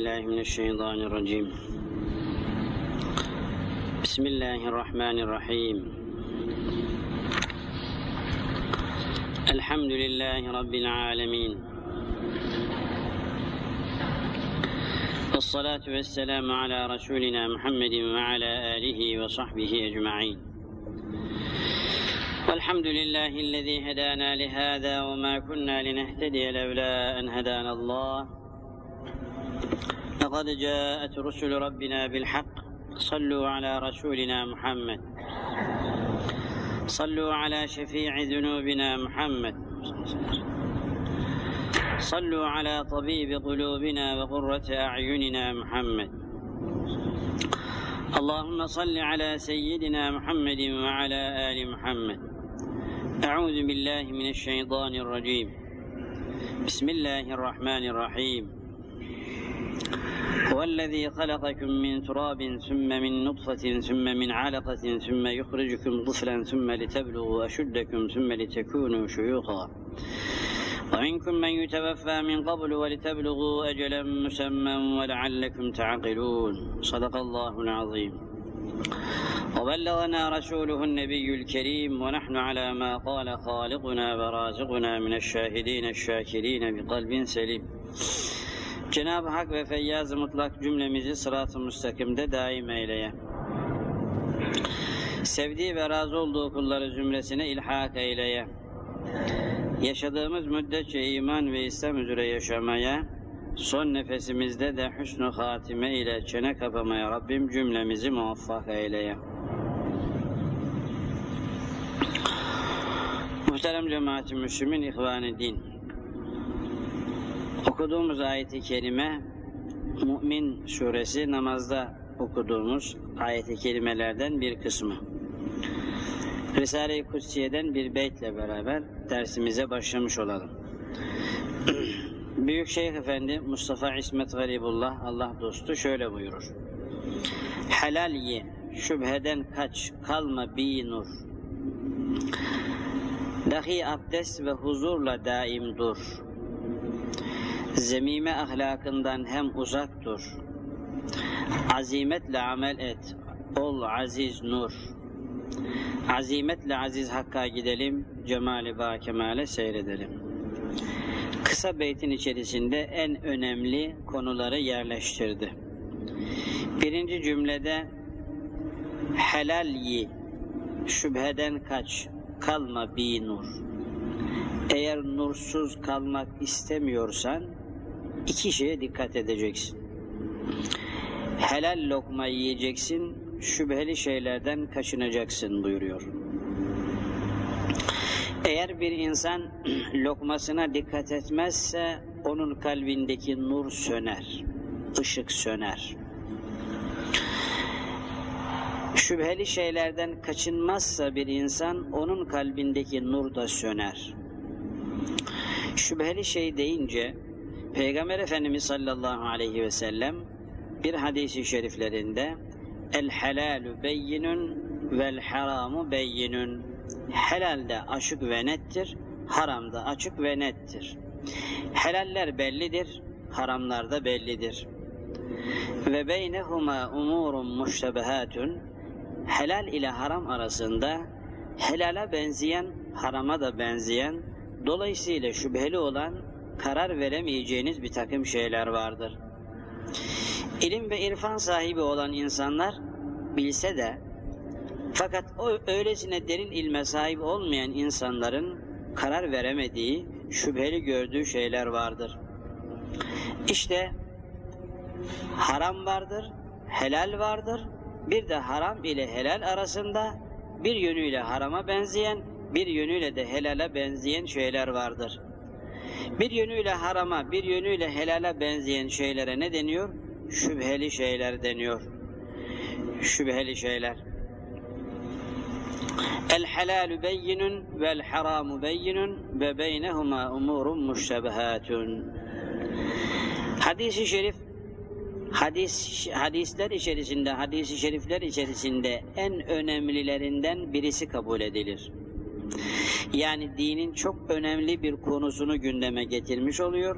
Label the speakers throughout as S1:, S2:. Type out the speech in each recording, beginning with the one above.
S1: بالله من الشيطان الرجيم. بسم الله الرحمن الرحيم. الحمد لله رب العالمين. والصلاة والسلام على رسولنا محمد وعلى آله وصحبه أجمعين. والحمد لله الذي هدانا لهذا وما كنا لنهتدي لولا أن هدانا الله. لقد جاءت رسل ربنا بالحق. صلوا على رسولنا محمد. صلوا على شفيع ذنوبنا محمد. صلوا على طبيب قلوبنا وقرة أعيننا محمد. اللهم صل على سيدنا محمد وعلى آل محمد. أعوذ بالله من الشيطان الرجيم. بسم الله الرحمن الرحيم. هو الذي خلقكم من تراب ثم من نطفة ثم من علقة ثم يخرجكم طفلا ثم لتبلغوا أشدكم ثم لتكونوا شيوخا. ومنكم من يتوفى من قبل ولتبلغوا أجلا مسمى ولعلكم تعقلون. صدق الله العظيم. وبلغنا رسوله النبي الكريم ونحن على ما قال خالقنا ورازقنا من الشاهدين الشاكرين بقلب سليم. Cenab-ı Hak ve Feyyaz-ı Mutlak cümlemizi sırat-ı müstakimde daim eyleye. Sevdiği ve razı olduğu kulları zümresine ilhak eyleye. Yaşadığımız müddetçe iman ve İslam üzere yaşamaya, son nefesimizde de hüsnü hatime ile çene kapamaya Rabbim cümlemizi muvaffak eyleye. Muhterem cemaat-i Müslümin ihvan din. Okuduğumuz ayeti kerime Mü'min suresi namazda okuduğumuz ayeti kerimelerden bir kısmı. Risale-i Kutsiye'den bir beytle beraber dersimize başlamış olalım. Büyük Şeyh Efendi Mustafa İsmet Garibullah Allah dostu şöyle buyurur. Helal ye, şüpheden kaç, kalma bi nur. Dahi abdest ve huzurla daim dur. Zemime ahlakından hem uzak dur. Azimetle amel et, ol aziz nur. Azimetle aziz Hakk'a gidelim, cemali ba kemale seyredelim. Kısa beytin içerisinde en önemli konuları yerleştirdi. Birinci cümlede helal yi, şüpheden kaç, kalma bi nur. Eğer nursuz kalmak istemiyorsan iki şeye dikkat edeceksin. Helal lokma yiyeceksin, şüpheli şeylerden kaçınacaksın buyuruyor. Eğer bir insan lokmasına dikkat etmezse onun kalbindeki nur söner, ışık söner. Şüpheli şeylerden kaçınmazsa bir insan onun kalbindeki nur da söner. Şüpheli şey deyince Peygamber Efendimiz sallallahu aleyhi ve sellem bir hadisi şeriflerinde el helalu beyinun vel haramu beyinun helal de açık ve nettir haram da açık ve nettir. Helaller bellidir haramlar da bellidir. Ve beynehuma umurun muştebehatun. Helal ile haram arasında helala benzeyen harama da benzeyen dolayısıyla şüpheli olan karar veremeyeceğiniz bir takım şeyler vardır. İlim ve irfan sahibi olan insanlar bilse de fakat o öylesine derin ilme sahip olmayan insanların karar veremediği, şüpheli gördüğü şeyler vardır. İşte haram vardır, helal vardır. Bir de haram ile helal arasında bir yönüyle harama benzeyen, bir yönüyle de helala benzeyen şeyler vardır. Bir yönüyle harama, bir yönüyle helala benzeyen şeylere ne deniyor? Şüpheli şeyler deniyor. Şüpheli şeyler. El helalu beyinun vel haramu beyinun ve beynehuma umurun muştebehatun. Hadis-i şerif hadis hadisler içerisinde, hadis-i şerifler içerisinde en önemlilerinden birisi kabul edilir. Yani dinin çok önemli bir konusunu gündeme getirmiş oluyor.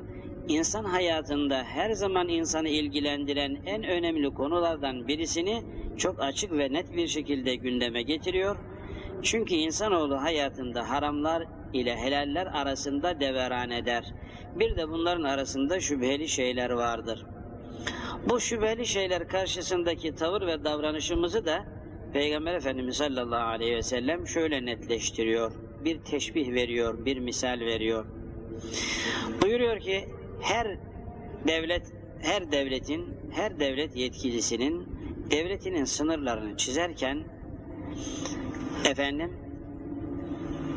S1: insan hayatında her zaman insanı ilgilendiren en önemli konulardan birisini çok açık ve net bir şekilde gündeme getiriyor. Çünkü insanoğlu hayatında haramlar ile helaller arasında deveran eder. Bir de bunların arasında şüpheli şeyler vardır. Bu şüpheli şeyler karşısındaki tavır ve davranışımızı da Peygamber Efendimiz sallallahu aleyhi ve sellem şöyle netleştiriyor. Bir teşbih veriyor, bir misal veriyor. Buyuruyor ki her devlet, her devletin, her devlet yetkilisinin devletinin sınırlarını çizerken efendim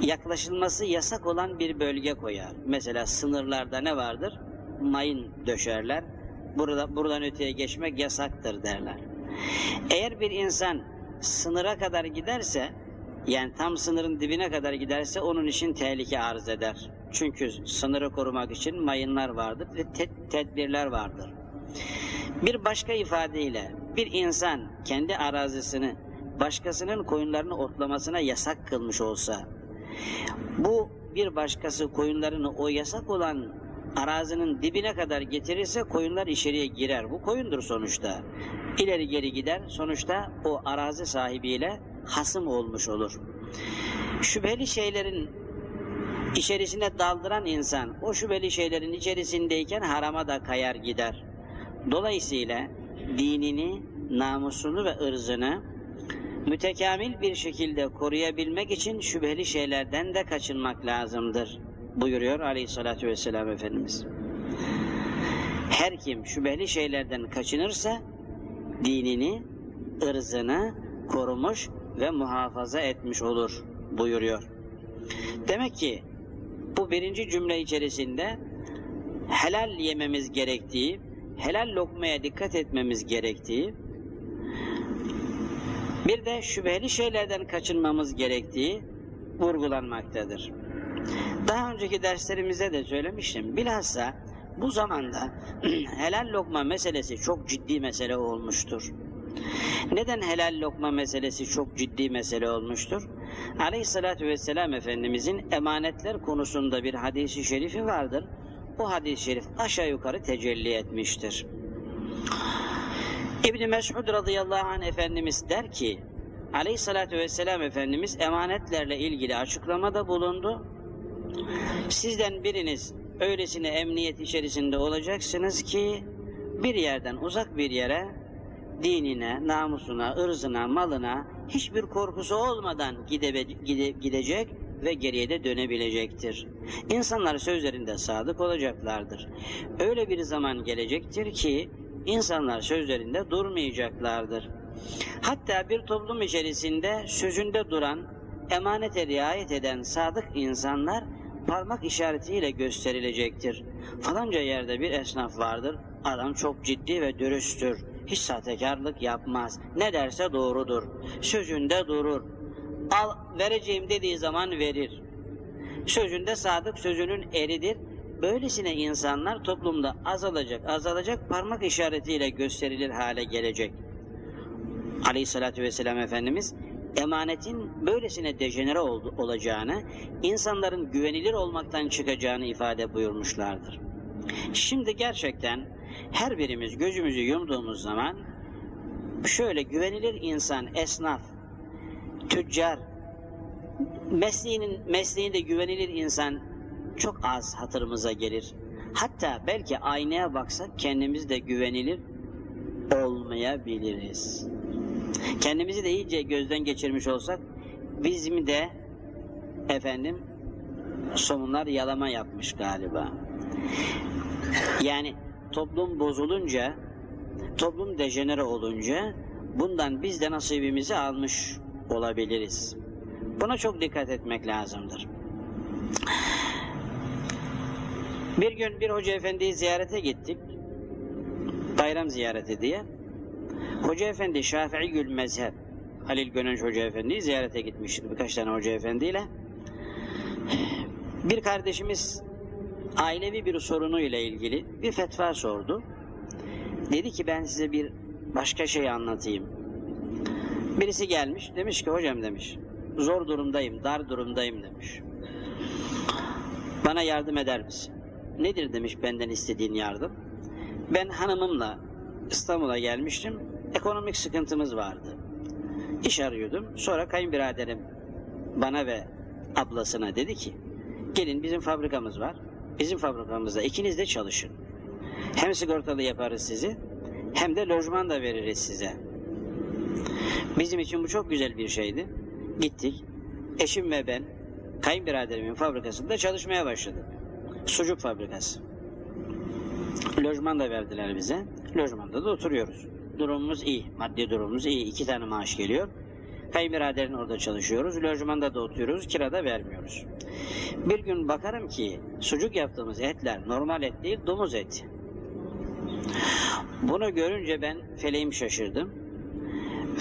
S1: yaklaşılması yasak olan bir bölge koyar. Mesela sınırlarda ne vardır? Mayın döşerler. Burada buradan öteye geçmek yasaktır derler. Eğer bir insan sınıra kadar giderse yani tam sınırın dibine kadar giderse onun için tehlike arz eder. Çünkü sınırı korumak için mayınlar vardır ve te tedbirler vardır. Bir başka ifadeyle bir insan kendi arazisini başkasının koyunlarını otlamasına yasak kılmış olsa bu bir başkası koyunlarını o yasak olan arazinin dibine kadar getirirse koyunlar içeriye girer. Bu koyundur sonuçta. İleri geri gider. Sonuçta o arazi sahibiyle hasım olmuş olur. Şüpheli şeylerin içerisine daldıran insan o şüpheli şeylerin içerisindeyken harama da kayar gider. Dolayısıyla dinini, namusunu ve ırzını mütekamil bir şekilde koruyabilmek için şüpheli şeylerden de kaçınmak lazımdır buyuruyor aleyhissalatü vesselam Efendimiz. Her kim şüpheli şeylerden kaçınırsa dinini, ırzını korumuş ve muhafaza etmiş olur buyuruyor. Demek ki bu birinci cümle içerisinde helal yememiz gerektiği, helal lokmaya dikkat etmemiz gerektiği, bir de şüpheli şeylerden kaçınmamız gerektiği vurgulanmaktadır. Daha önceki derslerimizde de söylemiştim. Bilhassa bu zamanda helal lokma meselesi çok ciddi mesele olmuştur. Neden helal lokma meselesi çok ciddi mesele olmuştur? Aleyhissalatü vesselam Efendimizin emanetler konusunda bir hadisi şerifi vardır. O hadis-i şerif aşağı yukarı tecelli etmiştir. İbni Mes'ud radıyallahu anh Efendimiz der ki, Aleyhissalatü vesselam Efendimiz emanetlerle ilgili açıklamada bulundu. Sizden biriniz öylesine emniyet içerisinde olacaksınız ki bir yerden uzak bir yere dinine, namusuna, ırzına, malına hiçbir korkusu olmadan gide, gide, gidecek ve geriye de dönebilecektir. İnsanlar sözlerinde sadık olacaklardır. Öyle bir zaman gelecektir ki insanlar sözlerinde durmayacaklardır. Hatta bir toplum içerisinde sözünde duran, emanete riayet eden sadık insanlar parmak işaretiyle gösterilecektir. Falanca yerde bir esnaf vardır, adam çok ciddi ve dürüsttür. Hiç sahtekarlık yapmaz. Ne derse doğrudur. Sözünde durur. Al vereceğim dediği zaman verir. Sözünde sadık, sözünün eridir. Böylesine insanlar toplumda azalacak, azalacak parmak işaretiyle gösterilir hale gelecek. Aleyhissalatü vesselam Efendimiz emanetin böylesine dejenere ol, olacağını, insanların güvenilir olmaktan çıkacağını ifade buyurmuşlardır. Şimdi gerçekten her birimiz gözümüzü yumduğumuz zaman şöyle güvenilir insan, esnaf, tüccar, mesleğinin mesleğinde güvenilir insan çok az hatırımıza gelir. Hatta belki aynaya baksak kendimiz de güvenilir olmayabiliriz. Kendimizi de iyice gözden geçirmiş olsak bizim de efendim somunlar yalama yapmış galiba. Yani toplum bozulunca, toplum dejenere olunca bundan biz de nasibimizi almış olabiliriz. Buna çok dikkat etmek lazımdır. Bir gün bir hoca efendiyi ziyarete gittik. Bayram ziyareti diye. Hoca efendi Şafii Gül Mezhep Halil Gönenç Hoca Efendi'yi ziyarete gitmişti birkaç tane hoca efendiyle. Bir kardeşimiz ailevi bir sorunu ile ilgili bir fetva sordu. Dedi ki ben size bir başka şey anlatayım. Birisi gelmiş demiş ki hocam demiş zor durumdayım, dar durumdayım demiş. Bana yardım eder misin? nedir demiş benden istediğin yardım. Ben hanımımla İstanbul'a gelmiştim. Ekonomik sıkıntımız vardı. İş arıyordum. Sonra kayınbiraderim bana ve ablasına dedi ki gelin bizim fabrikamız var. Bizim fabrikamızda ikiniz de çalışın. Hem sigortalı yaparız sizi hem de lojman da veririz size. Bizim için bu çok güzel bir şeydi. Gittik. Eşim ve ben kayınbiraderimin fabrikasında çalışmaya başladık. Sucuk fabrikası. Lojman da verdiler bize. Lojmanda da oturuyoruz. Durumumuz iyi. Maddi durumumuz iyi. İki tane maaş geliyor. Kayınbiraderin orada çalışıyoruz. Lojmanda da oturuyoruz. Kirada vermiyoruz. Bir gün bakarım ki sucuk yaptığımız etler normal et değil domuz eti. Bunu görünce ben feleğim şaşırdım.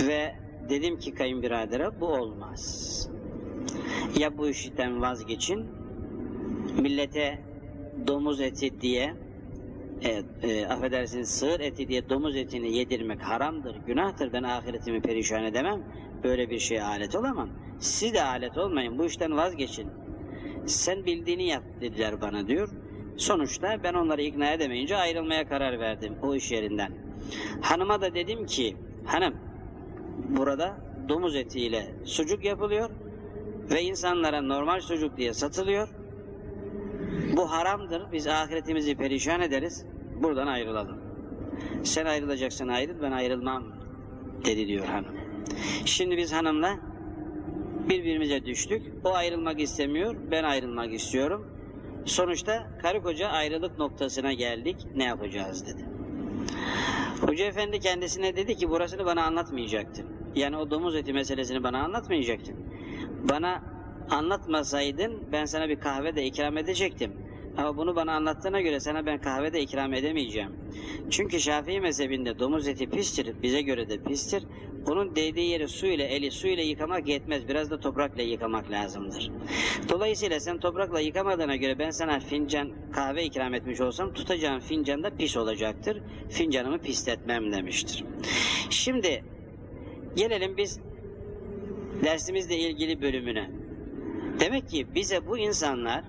S1: Ve dedim ki kayınbiradere bu olmaz. Ya bu işten vazgeçin millete domuz eti diye e, e, affedersiniz sığır eti diye domuz etini yedirmek haramdır, günahtır. Ben ahiretimi perişan edemem. Böyle bir şeye alet olamam. Siz de alet olmayın. Bu işten vazgeçin. Sen bildiğini yap dediler bana diyor. Sonuçta ben onları ikna edemeyince ayrılmaya karar verdim o iş yerinden. Hanıma da dedim ki hanım burada domuz etiyle sucuk yapılıyor ve insanlara normal sucuk diye satılıyor. Bu haramdır. Biz ahiretimizi perişan ederiz. Buradan ayrılalım. Sen ayrılacaksın ayrıl ben ayrılmam dedi diyor hanım. Şimdi biz hanımla birbirimize düştük. O ayrılmak istemiyor. Ben ayrılmak istiyorum. Sonuçta karı koca ayrılık noktasına geldik. Ne yapacağız dedi. Hoca efendi kendisine dedi ki burasını bana anlatmayacaktın. Yani o domuz eti meselesini bana anlatmayacaktın. Bana anlatmasaydın ben sana bir kahve de ikram edecektim. Ama bunu bana anlattığına göre sana ben kahve de ikram edemeyeceğim. Çünkü Şafii mezhebinde domuz eti pistir, bize göre de pistir. Onun değdiği yeri su ile eli su ile yıkamak yetmez. Biraz da toprakla yıkamak lazımdır. Dolayısıyla sen toprakla yıkamadığına göre ben sana fincan kahve ikram etmiş olsam tutacağım fincan da pis olacaktır. Fincanımı pisletmem demiştir. Şimdi gelelim biz dersimizle ilgili bölümüne. Demek ki bize bu insanlar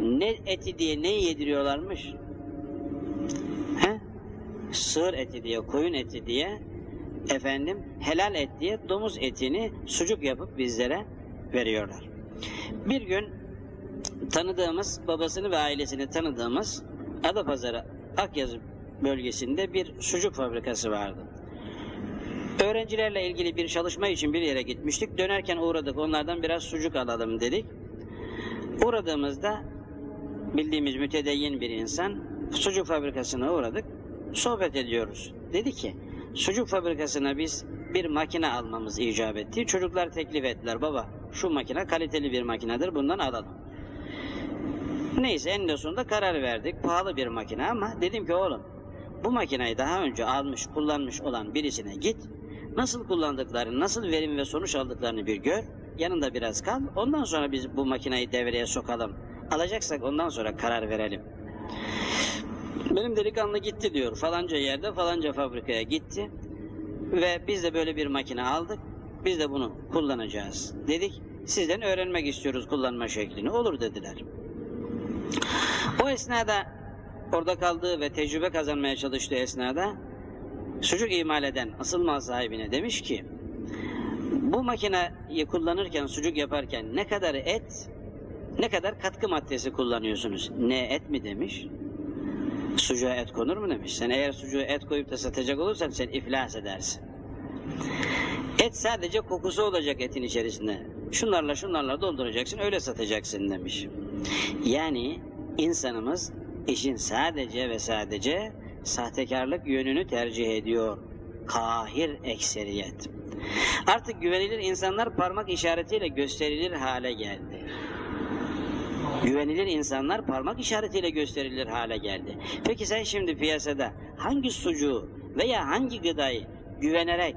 S1: ne eti diye ne yediriyorlarmış? He? Sığır eti diye, koyun eti diye, efendim helal et diye domuz etini sucuk yapıp bizlere veriyorlar. Bir gün tanıdığımız, babasını ve ailesini tanıdığımız Adapazarı Akyazı bölgesinde bir sucuk fabrikası vardı. Öğrencilerle ilgili bir çalışma için bir yere gitmiştik. Dönerken uğradık. Onlardan biraz sucuk alalım dedik. Uğradığımızda bildiğimiz mütedeyyin bir insan sucuk fabrikasına uğradık. Sohbet ediyoruz. Dedi ki sucuk fabrikasına biz bir makine almamız icap etti. Çocuklar teklif ettiler. Baba şu makine kaliteli bir makinedir bundan alalım. Neyse en sonunda karar verdik. Pahalı bir makine ama dedim ki oğlum bu makineyi daha önce almış kullanmış olan birisine git. Nasıl kullandıklarını, nasıl verim ve sonuç aldıklarını bir gör. Yanında biraz kal. Ondan sonra biz bu makineyi devreye sokalım. Alacaksak ondan sonra karar verelim. Benim delikanlı gitti diyor. Falanca yerde falanca fabrikaya gitti. Ve biz de böyle bir makine aldık. Biz de bunu kullanacağız dedik. Sizden öğrenmek istiyoruz kullanma şeklini. Olur dediler. O esnada orada kaldığı ve tecrübe kazanmaya çalıştığı esnada sucuk imal eden asıl mal sahibine demiş ki bu makineyi kullanırken sucuk yaparken ne kadar et ne kadar katkı maddesi kullanıyorsunuz? Ne et mi demiş? Sucuğa et konur mu demiş. Sen eğer sucuğa et koyup da satacak olursan sen iflas edersin. Et sadece kokusu olacak etin içerisinde. Şunlarla şunlarla dolduracaksın öyle satacaksın demiş. Yani insanımız işin sadece ve sadece sahtekarlık yönünü tercih ediyor. Kahir ekseriyet. Artık güvenilir insanlar parmak işaretiyle gösterilir hale geldi. Güvenilir insanlar parmak işaretiyle gösterilir hale geldi. Peki sen şimdi piyasada hangi sucuğu veya hangi gıdayı güvenerek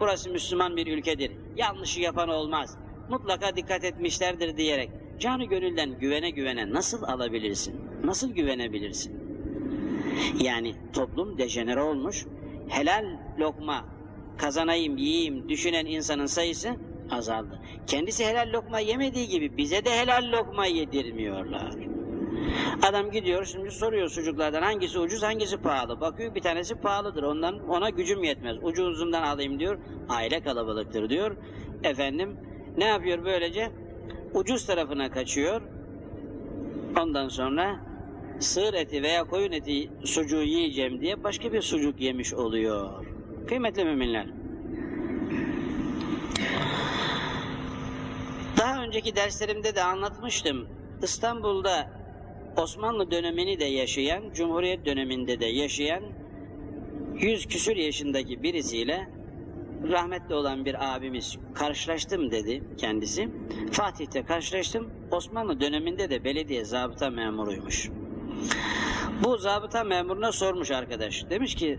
S1: burası Müslüman bir ülkedir, yanlışı yapan olmaz, mutlaka dikkat etmişlerdir diyerek canı gönülden güvene güvene nasıl alabilirsin? Nasıl güvenebilirsin? Yani toplum dejenere olmuş, helal lokma kazanayım, yiyeyim düşünen insanın sayısı azaldı. Kendisi helal lokma yemediği gibi bize de helal lokma yedirmiyorlar. Adam gidiyor şimdi soruyor sucuklardan hangisi ucuz hangisi pahalı. Bakıyor bir tanesi pahalıdır ondan ona gücüm yetmez. Ucuzundan alayım diyor. Aile kalabalıktır diyor. Efendim ne yapıyor böylece? Ucuz tarafına kaçıyor. Ondan sonra sığır eti veya koyun eti sucuğu yiyeceğim diye başka bir sucuk yemiş oluyor. Kıymetli müminler. Daha önceki derslerimde de anlatmıştım. İstanbul'da Osmanlı dönemini de yaşayan, Cumhuriyet döneminde de yaşayan 100 küsür yaşındaki birisiyle rahmetli olan bir abimiz karşılaştım dedi kendisi. Fatih'te karşılaştım. Osmanlı döneminde de belediye zabıta memuruymuş. Bu zabıta memuruna sormuş arkadaş. Demiş ki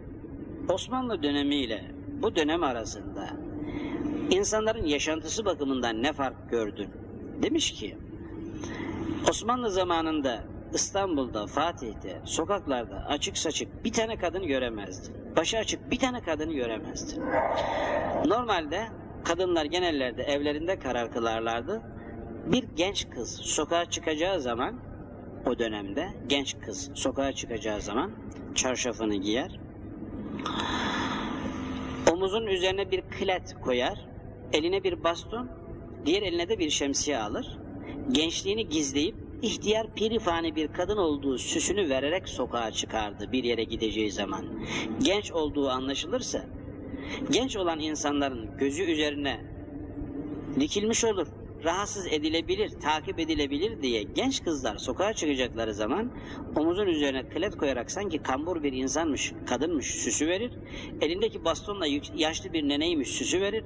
S1: Osmanlı dönemiyle bu dönem arasında insanların yaşantısı bakımından ne fark gördün? Demiş ki Osmanlı zamanında İstanbul'da, Fatih'te, sokaklarda açık saçık bir tane kadın göremezdi. Başı açık bir tane kadını göremezdi. Normalde kadınlar genellerde evlerinde karar kılarlardı. Bir genç kız sokağa çıkacağı zaman o dönemde genç kız sokağa çıkacağı zaman çarşafını giyer. Omuzun üzerine bir klet koyar. Eline bir baston, diğer eline de bir şemsiye alır. Gençliğini gizleyip ihtiyar pirifani bir kadın olduğu süsünü vererek sokağa çıkardı bir yere gideceği zaman. Genç olduğu anlaşılırsa genç olan insanların gözü üzerine dikilmiş olur, rahatsız edilebilir, takip edilebilir diye genç kızlar sokağa çıkacakları zaman omuzun üzerine klet koyarak sanki kambur bir insanmış, kadınmış süsü verir. Elindeki bastonla yaşlı bir neneymiş süsü verir.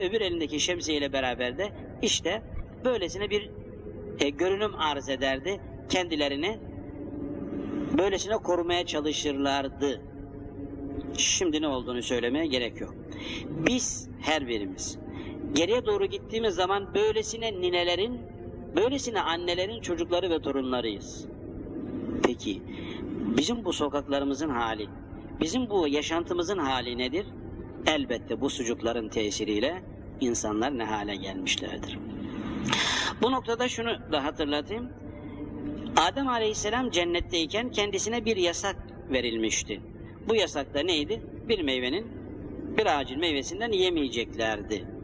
S1: Öbür elindeki şemsiyeyle beraber de işte böylesine bir e, görünüm arz ederdi. Kendilerini böylesine korumaya çalışırlardı. Şimdi ne olduğunu söylemeye gerek yok. Biz her birimiz geriye doğru gittiğimiz zaman böylesine ninelerin, böylesine annelerin çocukları ve torunlarıyız. Peki bizim bu sokaklarımızın hali, bizim bu yaşantımızın hali nedir? Elbette bu sucukların tesiriyle insanlar ne hale gelmişlerdir. Bu noktada şunu da hatırlatayım. Adem Aleyhisselam cennetteyken kendisine bir yasak verilmişti. Bu yasak da neydi? Bir meyvenin, bir ağacın meyvesinden yemeyeceklerdi.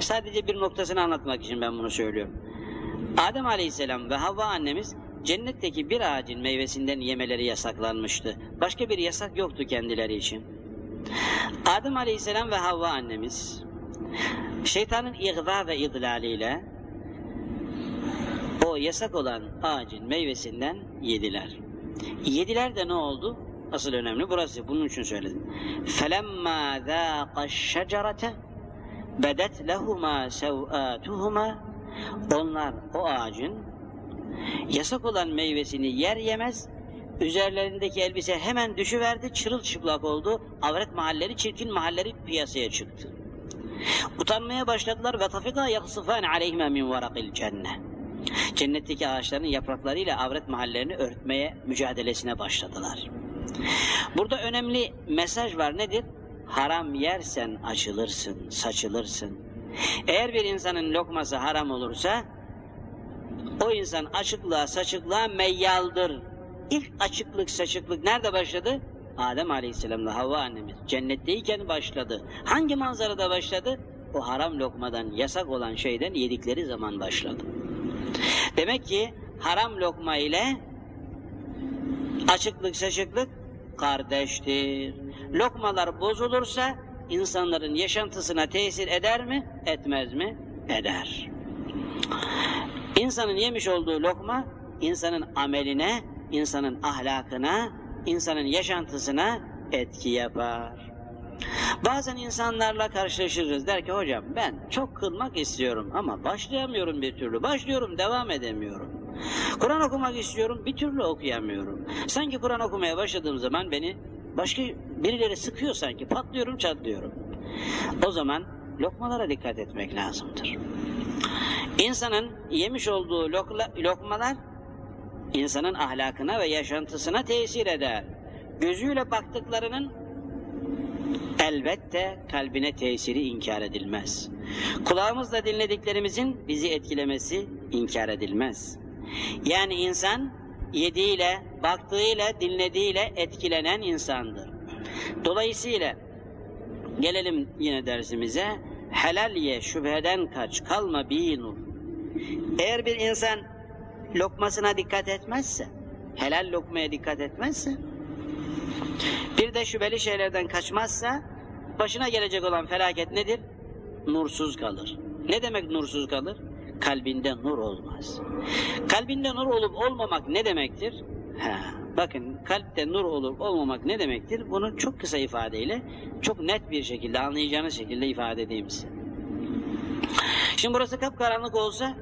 S1: Sadece bir noktasını anlatmak için ben bunu söylüyorum. Adem Aleyhisselam ve Havva annemiz cennetteki bir ağacın meyvesinden yemeleri yasaklanmıştı. Başka bir yasak yoktu kendileri için. Adem Aleyhisselam ve Havva annemiz şeytanın ihva ve idlaliyle o yasak olan ağacın meyvesinden yediler. Yediler de ne oldu? Asıl önemli burası. Bunun için söyledim. فَلَمَّا ذَاقَ الشَّجَرَةَ bedet lehuma sevatuhuma. Onlar o ağacın yasak olan meyvesini yer yemez. Üzerlerindeki elbise hemen düşüverdi çırılçıplak oldu. Avret mahalleri çirkin mahalleri piyasaya çıktı. Utanmaya başladılar ve tafika yaksıfan aleyhime min varakil cennet cennetteki ağaçların yapraklarıyla avret mahallerini örtmeye mücadelesine başladılar. Burada önemli mesaj var. Nedir haram yersen açılırsın, saçılırsın. Eğer bir insanın lokması haram olursa, o insan açıklığa, saçıklığa meyyaldır. İlk açıklık, saçıklık nerede başladı? Adem Aleyhisselam'la Havva annemiz cennetteyken başladı. Hangi manzarada başladı? O haram lokmadan, yasak olan şeyden yedikleri zaman başladı. Demek ki haram lokma ile açıklık, saçıklık kardeştir. Lokmalar bozulursa insanların yaşantısına tesir eder mi? Etmez mi? Eder. İnsanın yemiş olduğu lokma insanın ameline, insanın ahlakına, insanın yaşantısına etki yapar. Bazen insanlarla karşılaşırız der ki hocam ben çok kılmak istiyorum ama başlayamıyorum bir türlü. Başlıyorum devam edemiyorum. Kur'an okumak istiyorum bir türlü okuyamıyorum. Sanki Kur'an okumaya başladığım zaman beni başka birileri sıkıyor sanki patlıyorum çatlıyorum. O zaman lokmalara dikkat etmek lazımdır. İnsanın yemiş olduğu lokla, lokmalar insanın ahlakına ve yaşantısına tesir eder. Gözüyle baktıklarının elbette kalbine tesiri inkar edilmez. Kulağımızla dinlediklerimizin bizi etkilemesi inkar edilmez. Yani insan yediğiyle, baktığıyla, dinlediğiyle etkilenen insandır. Dolayısıyla gelelim yine dersimize. Helal ye, şüpheden kaç, kalma bir nur. Eğer bir insan lokmasına dikkat etmezse, helal lokmaya dikkat etmezse, bir de şüpheli şeylerden kaçmazsa, başına gelecek olan felaket nedir? Nursuz kalır. Ne demek nursuz kalır? Kalbinde nur olmaz. Kalbinde nur olup olmamak ne demektir? Ha, bakın kalpte nur olup olmamak ne demektir? Bunu çok kısa ifadeyle, çok net bir şekilde anlayacağınız şekilde ifade edeyim size. Şimdi burası kapkaranlık olsa,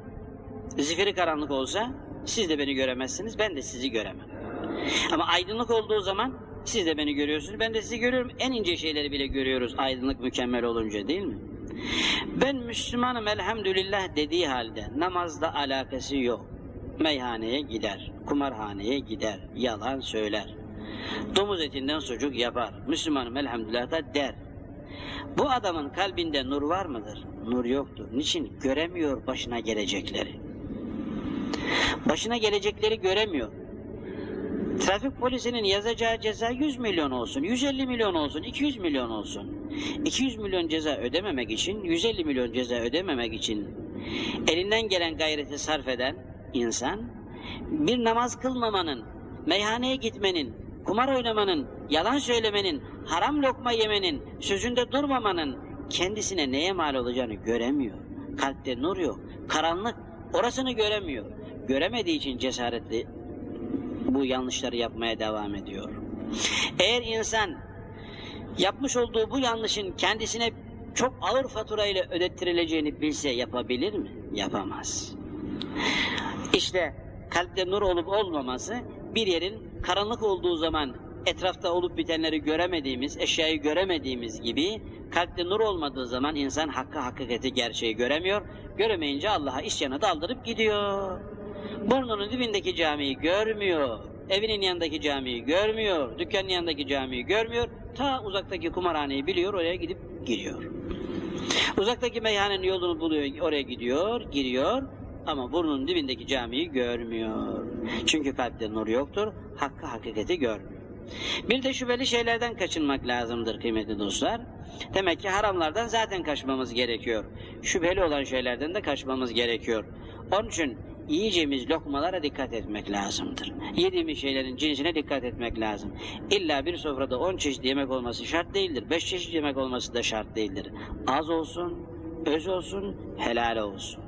S1: zifiri karanlık olsa siz de beni göremezsiniz, ben de sizi göremem. Ama aydınlık olduğu zaman siz de beni görüyorsunuz, ben de sizi görüyorum. En ince şeyleri bile görüyoruz aydınlık mükemmel olunca değil mi? Ben Müslümanım elhamdülillah dediği halde namazla alakası yok. Meyhaneye gider, kumarhaneye gider, yalan söyler. Domuz etinden sucuk yapar. Müslümanım elhamdülillah da der. Bu adamın kalbinde nur var mıdır? Nur yoktur. Niçin? Göremiyor başına gelecekleri. Başına gelecekleri göremiyor. Trafik polisinin yazacağı ceza 100 milyon olsun, 150 milyon olsun, 200 milyon olsun. 200 milyon ceza ödememek için, 150 milyon ceza ödememek için elinden gelen gayreti sarf eden insan, bir namaz kılmamanın, meyhaneye gitmenin, kumar oynamanın, yalan söylemenin, haram lokma yemenin, sözünde durmamanın kendisine neye mal olacağını göremiyor. Kalpte nur yok, karanlık, orasını göremiyor. Göremediği için cesaretli bu yanlışları yapmaya devam ediyor. Eğer insan yapmış olduğu bu yanlışın kendisine çok ağır faturayla ödettirileceğini bilse yapabilir mi? Yapamaz. İşte kalpte nur olup olmaması bir yerin karanlık olduğu zaman etrafta olup bitenleri göremediğimiz, eşyayı göremediğimiz gibi kalpte nur olmadığı zaman insan hakkı, hakikati, gerçeği göremiyor. Göremeyince Allah'a isyana daldırıp gidiyor. Burnunun dibindeki camiyi görmüyor. Evinin yanındaki camiyi görmüyor. Dükkanın yanındaki camiyi görmüyor. Ta uzaktaki kumarhaneyi biliyor, oraya gidip giriyor. Uzaktaki meyhanenin yolunu buluyor, oraya gidiyor, giriyor. Ama burnunun dibindeki camiyi görmüyor. Çünkü kalpte nur yoktur, hakkı hakikati görmüyor. Bir de şüpheli şeylerden kaçınmak lazımdır kıymetli dostlar. Demek ki haramlardan zaten kaçmamız gerekiyor. Şüpheli olan şeylerden de kaçmamız gerekiyor. Onun için yiyeceğimiz lokmalara dikkat etmek lazımdır. Yediğimiz şeylerin cinsine dikkat etmek lazım. İlla bir sofrada on çeşit yemek olması şart değildir. Beş çeşit yemek olması da şart değildir. Az olsun, öz olsun, helal olsun.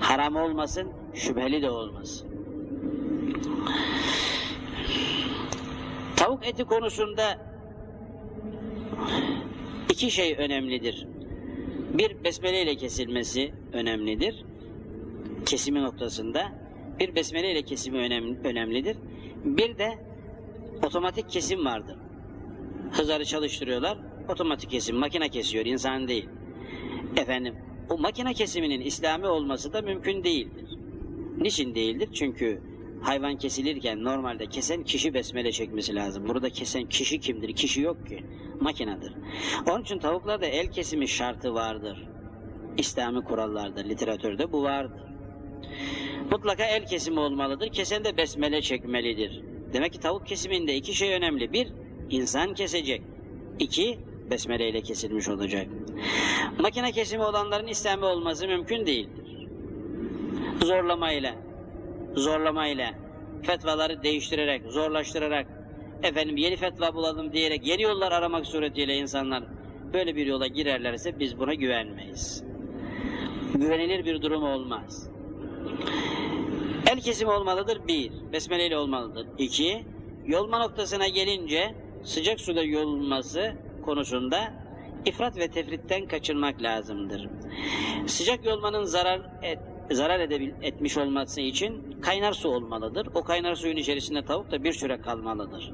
S1: Haram olmasın, şüpheli de olmasın. Tavuk eti konusunda iki şey önemlidir. Bir besmele ile kesilmesi önemlidir. Kesimi noktasında bir besmele ile kesimi önemli, önemlidir. Bir de otomatik kesim vardır. Hızarı çalıştırıyorlar, otomatik kesim, makine kesiyor, insan değil. Efendim, o makine kesiminin İslami olması da mümkün değildir. Niçin değildir? Çünkü hayvan kesilirken normalde kesen kişi besmele çekmesi lazım. Burada kesen kişi kimdir? Kişi yok ki. Makinedir. Onun için tavuklarda el kesimi şartı vardır. İslami kurallarda, literatürde bu vardır. Mutlaka el kesimi olmalıdır. Kesen de besmele çekmelidir. Demek ki tavuk kesiminde iki şey önemli. Bir, insan kesecek. İki, besmele ile kesilmiş olacak. Makine kesimi olanların İslami olması mümkün değildir. Zorlamayla, zorlamayla, fetvaları değiştirerek, zorlaştırarak, efendim yeni fetva bulalım diyerek yeni yollar aramak suretiyle insanlar böyle bir yola girerlerse biz buna güvenmeyiz. Güvenilir bir durum olmaz. El kesimi olmalıdır bir, besmele ile olmalıdır. İki, yolma noktasına gelince sıcak suda yolunması konusunda ifrat ve tefritten kaçınmak lazımdır. Sıcak yolmanın zarar et, zarar edebil, etmiş olması için kaynar su olmalıdır. O kaynar suyun içerisinde tavuk da bir süre kalmalıdır.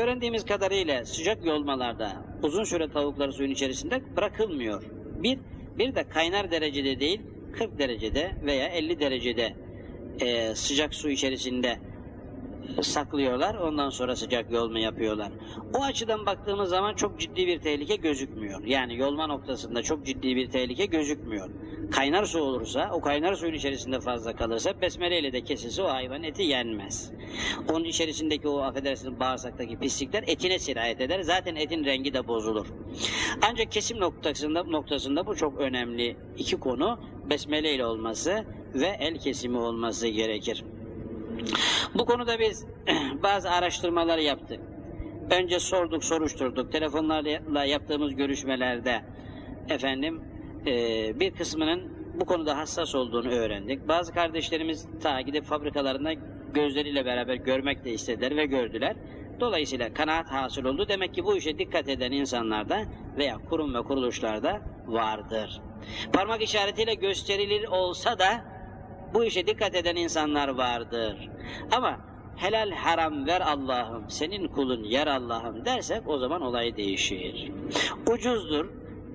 S1: Öğrendiğimiz kadarıyla sıcak yolmalarda uzun süre tavukları suyun içerisinde bırakılmıyor. Bir, bir de kaynar derecede değil, 40 derecede veya 50 derecede e, sıcak su içerisinde saklıyorlar. Ondan sonra sıcak yolma yapıyorlar. O açıdan baktığımız zaman çok ciddi bir tehlike gözükmüyor. Yani yolma noktasında çok ciddi bir tehlike gözükmüyor. Kaynar su olursa, o kaynar suyun içerisinde fazla kalırsa besmele ile de kesilse o hayvan eti yenmez. Onun içerisindeki o affedersiniz bağırsaktaki pislikler etine sirayet eder. Zaten etin rengi de bozulur. Ancak kesim noktasında, noktasında bu çok önemli iki konu. Besmele ile olması ve el kesimi olması gerekir. Bu konuda biz bazı araştırmalar yaptık. Önce sorduk, soruşturduk. Telefonlarla yaptığımız görüşmelerde efendim e, bir kısmının bu konuda hassas olduğunu öğrendik. Bazı kardeşlerimiz ta gidip fabrikalarında gözleriyle beraber görmek de istediler ve gördüler. Dolayısıyla kanaat hasıl oldu. Demek ki bu işe dikkat eden insanlarda veya kurum ve kuruluşlarda vardır. Parmak işaretiyle gösterilir olsa da bu işe dikkat eden insanlar vardır. Ama helal haram ver Allah'ım, senin kulun yer Allah'ım dersek o zaman olay değişir. Ucuzdur,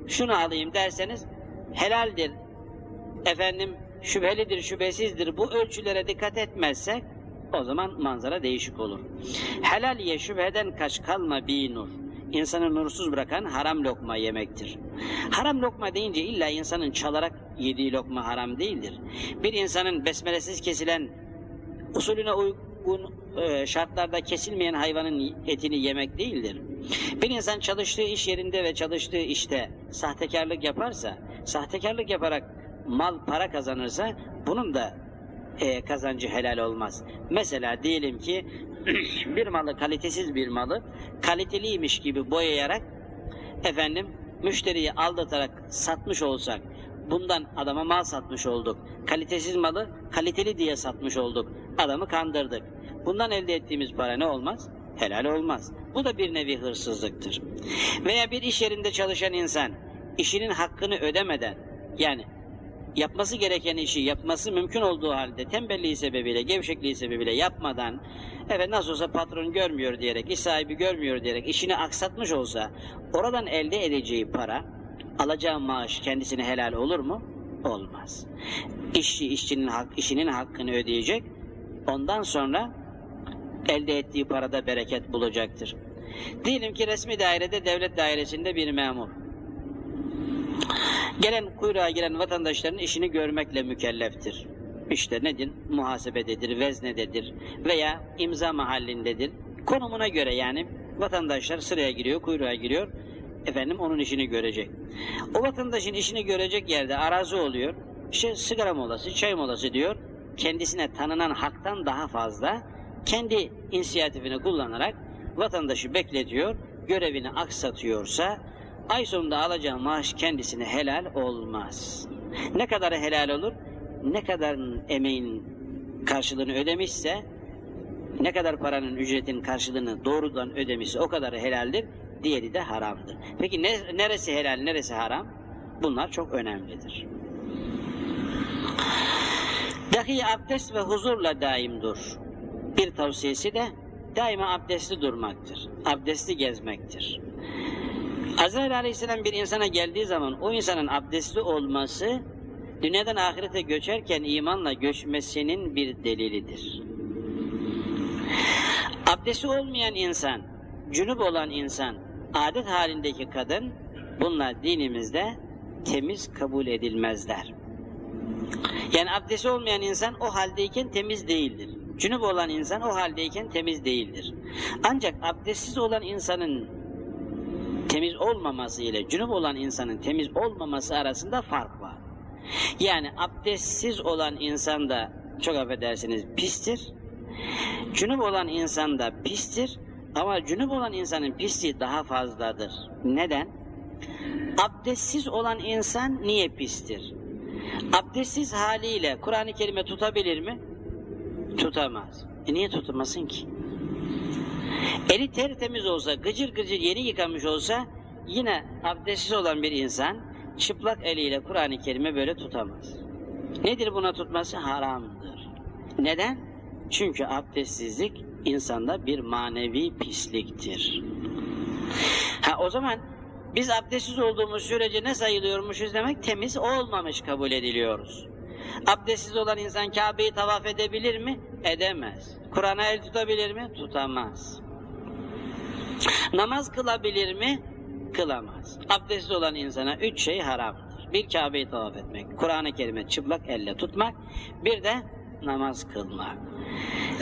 S1: şunu alayım derseniz helaldir, efendim şüphelidir, şüphesizdir bu ölçülere dikkat etmezsek o zaman manzara değişik olur. Helal ye şüpheden kaç kalma bi nur. İnsanı nursuz bırakan haram lokma yemektir. Haram lokma deyince illa insanın çalarak yediği lokma haram değildir. Bir insanın besmelesiz kesilen usulüne uygun e, şartlarda kesilmeyen hayvanın etini yemek değildir. Bir insan çalıştığı iş yerinde ve çalıştığı işte sahtekarlık yaparsa, sahtekarlık yaparak mal para kazanırsa bunun da e, kazancı helal olmaz. Mesela diyelim ki bir malı kalitesiz bir malı kaliteliymiş gibi boyayarak efendim müşteriyi aldatarak satmış olsak bundan adama mal satmış olduk. Kalitesiz malı kaliteli diye satmış olduk. Adamı kandırdık. Bundan elde ettiğimiz para ne olmaz? Helal olmaz. Bu da bir nevi hırsızlıktır. Veya bir iş yerinde çalışan insan işinin hakkını ödemeden yani yapması gereken işi yapması mümkün olduğu halde tembelliği sebebiyle, gevşekliği sebebiyle yapmadan evet nasıl olsa patron görmüyor diyerek, iş sahibi görmüyor diyerek işini aksatmış olsa oradan elde edeceği para, alacağı maaş kendisine helal olur mu? Olmaz. İşçi işçinin hak, işinin hakkını ödeyecek. Ondan sonra elde ettiği parada bereket bulacaktır. Diyelim ki resmi dairede, devlet dairesinde bir memur. Gelen kuyruğa giren vatandaşların işini görmekle mükelleftir. İşte nedir? Muhasebededir, veznededir veya imza mahallindedir. Konumuna göre yani vatandaşlar sıraya giriyor, kuyruğa giriyor. Efendim onun işini görecek. O vatandaşın işini görecek yerde arazi oluyor. İşte sigara molası, çay molası diyor. Kendisine tanınan haktan daha fazla kendi inisiyatifini kullanarak vatandaşı bekletiyor, görevini aksatıyorsa ay sonunda alacağı maaş kendisine helal olmaz. Ne kadar helal olur? Ne kadar emeğin karşılığını ödemişse, ne kadar paranın ücretin karşılığını doğrudan ödemişse o kadar helaldir, diğeri de haramdır. Peki ne, neresi helal, neresi haram? Bunlar çok önemlidir. Dahi abdest ve huzurla daim dur. Bir tavsiyesi de daima abdestli durmaktır. Abdestli gezmektir. Azrail aleyhisselam bir insana geldiği zaman o insanın abdestli olması dünyadan ahirete göçerken imanla göçmesinin bir delilidir. Abdesti olmayan insan, cünüp olan insan, adet halindeki kadın bunlar dinimizde temiz kabul edilmezler. Yani abdesti olmayan insan o haldeyken temiz değildir. Cünüp olan insan o haldeyken temiz değildir. Ancak abdestsiz olan insanın temiz olmaması ile cünüp olan insanın temiz olmaması arasında fark var. Yani abdestsiz olan insan da çok affedersiniz pistir. Cünüp olan insan da pistir. Ama cünüp olan insanın pisliği daha fazladır. Neden? Abdestsiz olan insan niye pistir? Abdestsiz haliyle Kur'an-ı Kerim'e tutabilir mi? Tutamaz. E niye tutmasın ki? Eli tertemiz olsa, gıcır gıcır yeni yıkamış olsa yine abdestsiz olan bir insan çıplak eliyle Kur'an-ı Kerim'e böyle tutamaz. Nedir buna tutması? Haramdır. Neden? Çünkü abdestsizlik insanda bir manevi pisliktir. Ha o zaman biz abdestsiz olduğumuz sürece ne sayılıyormuşuz demek? Temiz olmamış kabul ediliyoruz. Abdestsiz olan insan Kabe'yi tavaf edebilir mi? Edemez. Kur'an'a el tutabilir mi? Tutamaz. Namaz kılabilir mi? Kılamaz. Abdestli olan insana üç şey haramdır. Bir Kabe'yi tavaf etmek, Kur'an-ı Kerim'i çıplak elle tutmak, bir de namaz kılmak.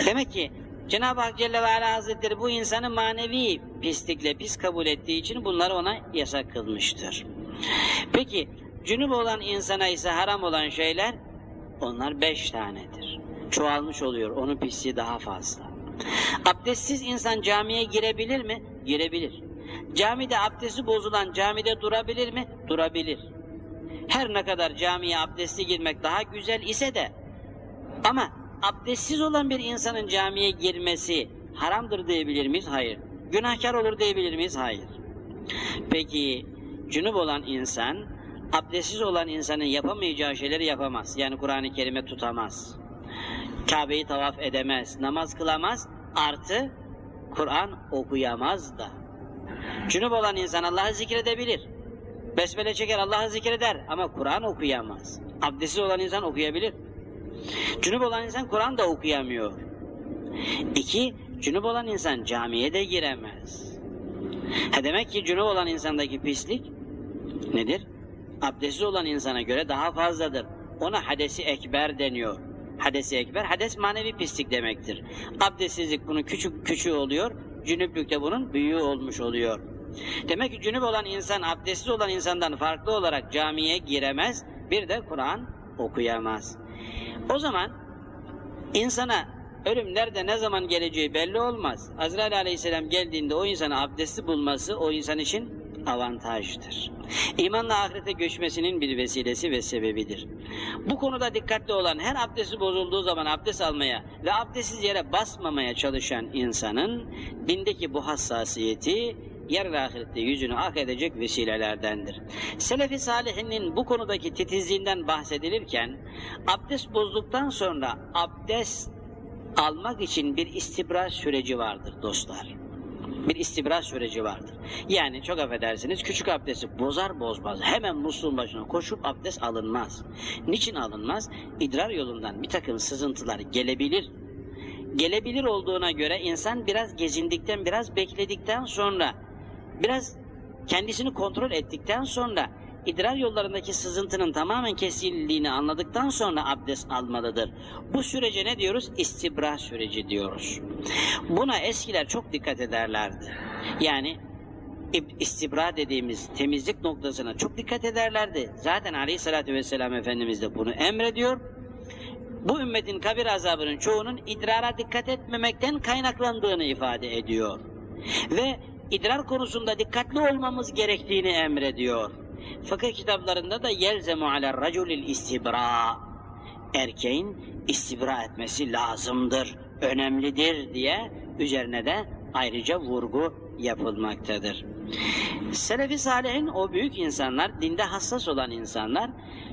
S1: Demek ki Cenab-ı Hak Celle ve Ala Hazretleri bu insanı manevi pislikle pis kabul ettiği için bunları ona yasak kılmıştır. Peki cünüp olan insana ise haram olan şeyler onlar beş tanedir. Çoğalmış oluyor, onun pisliği daha fazla. Abdestsiz insan camiye girebilir mi? Girebilir. Camide abdesti bozulan camide durabilir mi? Durabilir. Her ne kadar camiye abdestli girmek daha güzel ise de ama abdestsiz olan bir insanın camiye girmesi haramdır diyebilir miyiz? Hayır. Günahkar olur diyebilir miyiz? Hayır. Peki cünüp olan insan abdestsiz olan insanın yapamayacağı şeyleri yapamaz. Yani Kur'an-ı Kerim'e tutamaz. Kabe'yi tavaf edemez, namaz kılamaz, artı Kur'an okuyamaz da. Cünüp olan insan Allah'ı zikredebilir. Besmele çeker Allah'ı zikreder ama Kur'an okuyamaz. Abdestsiz olan insan okuyabilir. Cünüp olan insan Kur'an da okuyamıyor. İki, cünüp olan insan camiye de giremez. Ha demek ki cünüp olan insandaki pislik nedir? Abdestsiz olan insana göre daha fazladır. Ona hadesi ekber deniyor. Hadesi ekber, hades manevi pislik demektir. Abdestsizlik bunun küçük küçüğü oluyor, cünüplük de bunun büyüğü olmuş oluyor. Demek ki cünüp olan insan abdestsiz olan insandan farklı olarak camiye giremez, bir de Kur'an okuyamaz. O zaman insana ölüm nerede ne zaman geleceği belli olmaz. Azrail aleyhisselam geldiğinde o insanı abdestli bulması o insan için avantajdır. İmanla ahirete göçmesinin bir vesilesi ve sebebidir. Bu konuda dikkatli olan her abdesti bozulduğu zaman abdest almaya ve abdestsiz yere basmamaya çalışan insanın dindeki bu hassasiyeti yarın ahirette yüzünü ak edecek vesilelerdendir. Selefi salihinin bu konudaki titizliğinden bahsedilirken abdest bozduktan sonra abdest almak için bir istibra süreci vardır dostlar. Bir istibra süreci vardır. Yani çok affedersiniz küçük abdesti bozar bozmaz hemen musluğun başına koşup abdest alınmaz. Niçin alınmaz? İdrar yolundan bir takım sızıntılar gelebilir. Gelebilir olduğuna göre insan biraz gezindikten biraz bekledikten sonra biraz kendisini kontrol ettikten sonra idrar yollarındaki sızıntının tamamen kesildiğini anladıktan sonra abdest almalıdır. Bu sürece ne diyoruz? İstibra süreci diyoruz. Buna eskiler çok dikkat ederlerdi. Yani istibra dediğimiz temizlik noktasına çok dikkat ederlerdi. Zaten aleyhissalatü vesselam Efendimiz de bunu emrediyor. Bu ümmetin kabir azabının çoğunun idrara dikkat etmemekten kaynaklandığını ifade ediyor. Ve idrar konusunda dikkatli olmamız gerektiğini emrediyor. Fıkıh kitaplarında da yelzemu ala raculil istibra. Erkeğin istibra etmesi lazımdır, önemlidir diye üzerine de ayrıca vurgu yapılmaktadır. Selefi Salih'in o büyük insanlar, dinde hassas olan insanlar,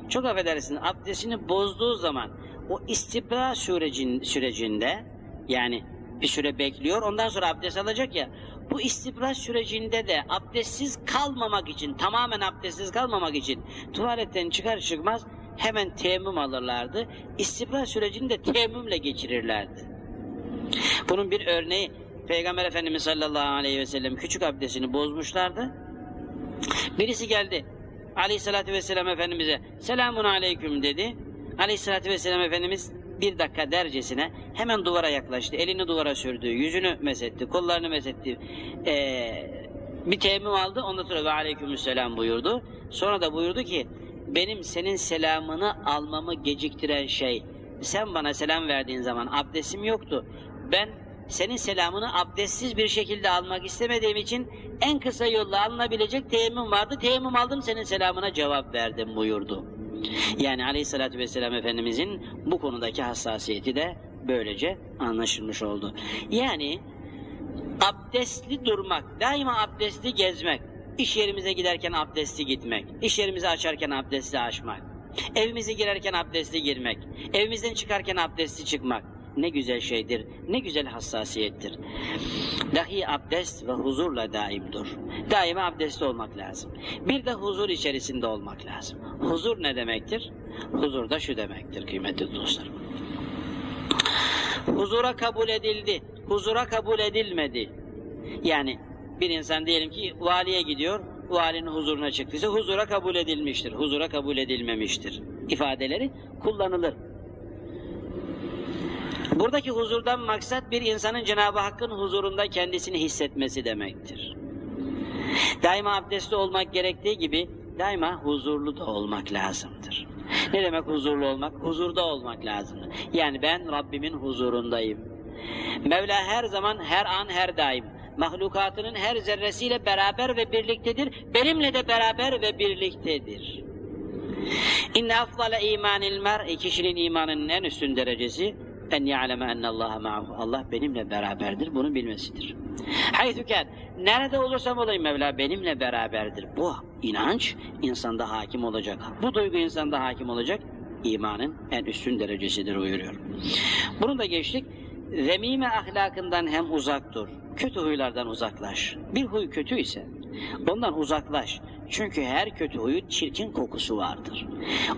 S1: çok affedersin abdestini bozduğu zaman o istibra sürecin, sürecinde yani bir süre bekliyor ondan sonra abdest alacak ya bu istibra sürecinde de abdestsiz kalmamak için tamamen abdestsiz kalmamak için tuvaletten çıkar çıkmaz hemen teyemmüm alırlardı. İstibra sürecini de teyemmümle geçirirlerdi. Bunun bir örneği Peygamber Efendimiz sallallahu aleyhi ve sellem küçük abdestini bozmuşlardı. Birisi geldi aleyhissalatü vesselam Efendimiz'e selamun aleyküm dedi. Aleyhissalatü vesselam Efendimiz bir dakika dercesine hemen duvara yaklaştı. Elini duvara sürdü, yüzünü mesetti, kollarını mesetti. Ee, bir teyemmüm aldı, ondan sonra ve aleykümselam buyurdu. Sonra da buyurdu ki, benim senin selamını almamı geciktiren şey, sen bana selam verdiğin zaman abdestim yoktu. Ben senin selamını abdestsiz bir şekilde almak istemediğim için en kısa yolla alınabilecek teyemmüm vardı. Teyemmüm aldım senin selamına cevap verdim buyurdu. Yani aleyhissalatü vesselam Efendimizin bu konudaki hassasiyeti de böylece anlaşılmış oldu. Yani abdestli durmak, daima abdestli gezmek, iş yerimize giderken abdestli gitmek, iş yerimizi açarken abdestli açmak, evimize girerken abdestli girmek, evimizden çıkarken abdestli çıkmak ne güzel şeydir, ne güzel hassasiyettir. Dahi abdest ve huzurla daimdur. Daima abdestli olmak lazım. Bir de huzur içerisinde olmak lazım. Huzur ne demektir? Huzur da şu demektir kıymetli dostlarım. Huzura kabul edildi, huzura kabul edilmedi. Yani bir insan diyelim ki valiye gidiyor, valinin huzuruna çıktıysa huzura kabul edilmiştir, huzura kabul edilmemiştir. ifadeleri kullanılır. Buradaki huzurdan maksat bir insanın Cenab-ı Hakk'ın huzurunda kendisini hissetmesi demektir. Daima abdestli olmak gerektiği gibi daima huzurlu da olmak lazımdır. Ne demek huzurlu olmak? Huzurda olmak lazımdır. Yani ben Rabbimin huzurundayım. Mevla her zaman, her an, her daim mahlukatının her zerresiyle beraber ve birliktedir. Benimle de beraber ve birliktedir. İnne afdale imanil mer'i kişinin imanının en üstün derecesi en ya'leme ennallaha ma'ahu. Allah benimle beraberdir. Bunu bilmesidir. Haythuken nerede olursam olayım Mevla benimle beraberdir. Bu inanç insanda hakim olacak. Bu duygu insanda hakim olacak. İmanın en üstün derecesidir buyuruyor. Bunu da geçtik. Zemime ahlakından hem uzak dur. Kötü huylardan uzaklaş. Bir huy kötü ise ondan uzaklaş. Çünkü her kötü huyun çirkin kokusu vardır.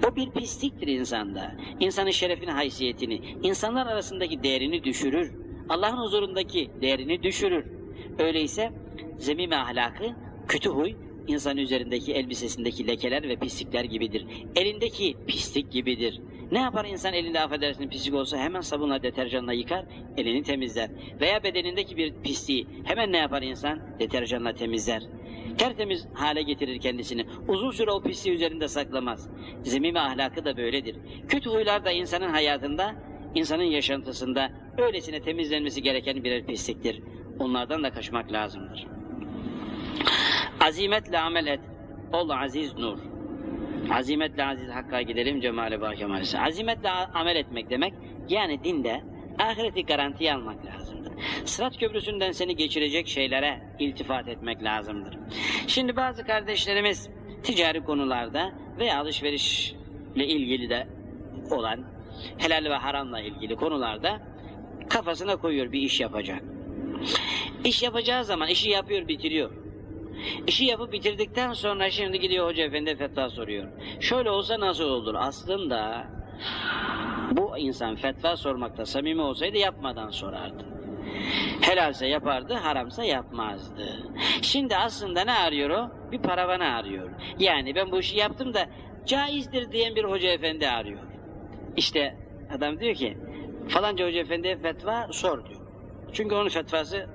S1: O bir pisliktir insanda. İnsanın şerefini, haysiyetini, insanlar arasındaki değerini düşürür. Allah'ın huzurundaki değerini düşürür. Öyleyse zemime ahlakı, kötü huy, insan üzerindeki elbisesindeki lekeler ve pislikler gibidir. Elindeki pislik gibidir. Ne yapar insan elinde affedersin pislik olsa hemen sabunla deterjanla yıkar, elini temizler. Veya bedenindeki bir pisliği hemen ne yapar insan? Deterjanla temizler. Tertemiz hale getirir kendisini. Uzun süre o pisliği üzerinde saklamaz. Zemime ahlakı da böyledir. Kötü huylar da insanın hayatında, insanın yaşantısında öylesine temizlenmesi gereken birer pisliktir. Onlardan da kaçmak lazımdır. Azimetle amel et. Ol aziz nur. Azimetle aziz hakka gidelim cemale bak kemalisi. Azimetle amel etmek demek yani dinde ahireti garantiye almak lazımdır. Sırat köprüsünden seni geçirecek şeylere iltifat etmek lazımdır. Şimdi bazı kardeşlerimiz ticari konularda veya alışverişle ilgili de olan helal ve haramla ilgili konularda kafasına koyuyor bir iş yapacak. İş yapacağı zaman işi yapıyor bitiriyor. İşi yapıp bitirdikten sonra şimdi gidiyor hoca efendi fetva soruyor. Şöyle olsa nasıl olur? Aslında bu insan fetva sormakta samimi olsaydı yapmadan sorardı. Helalse yapardı, haramsa yapmazdı. Şimdi aslında ne arıyor o? Bir paravanı arıyor. Yani ben bu işi yaptım da caizdir diyen bir hoca efendi arıyor. İşte adam diyor ki falanca hoca efendiye fetva sor diyor. Çünkü onun fetvası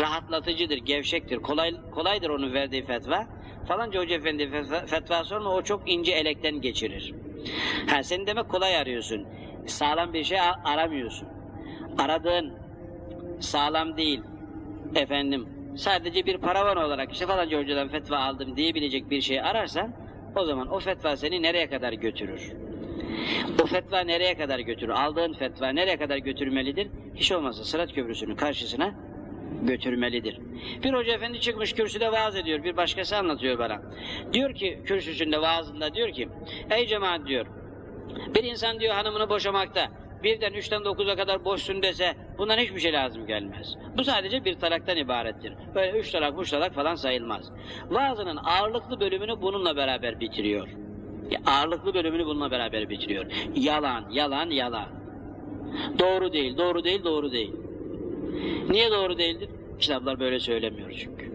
S1: rahatlatıcıdır, gevşektir, kolay, kolaydır onun verdiği fetva. Falanca hoca efendi fetva, fetva sorma o çok ince elekten geçirir. Ha, sen demek kolay arıyorsun. Sağlam bir şey aramıyorsun. Aradığın sağlam değil. Efendim sadece bir paravan olarak işte falanca hocadan fetva aldım diyebilecek bir şey ararsan o zaman o fetva seni nereye kadar götürür? O fetva nereye kadar götürür? Aldığın fetva nereye kadar götürmelidir? Hiç olmazsa Sırat Köprüsü'nün karşısına götürmelidir. Bir hoca efendi çıkmış kürsüde vaaz ediyor. Bir başkası anlatıyor bana. Diyor ki kürsüsünde vaazında diyor ki ey cemaat diyor bir insan diyor hanımını boşamakta birden üçten dokuza kadar boşsun dese bundan hiçbir şey lazım gelmez. Bu sadece bir talaktan ibarettir. Böyle üç talak, üç talak falan sayılmaz. Vaazının ağırlıklı bölümünü bununla beraber bitiriyor. Ağırlıklı bölümünü bununla beraber bitiriyor. Yalan, yalan, yalan. Doğru değil, doğru değil, doğru değil. Niye doğru değildir? Kitaplar böyle söylemiyor çünkü.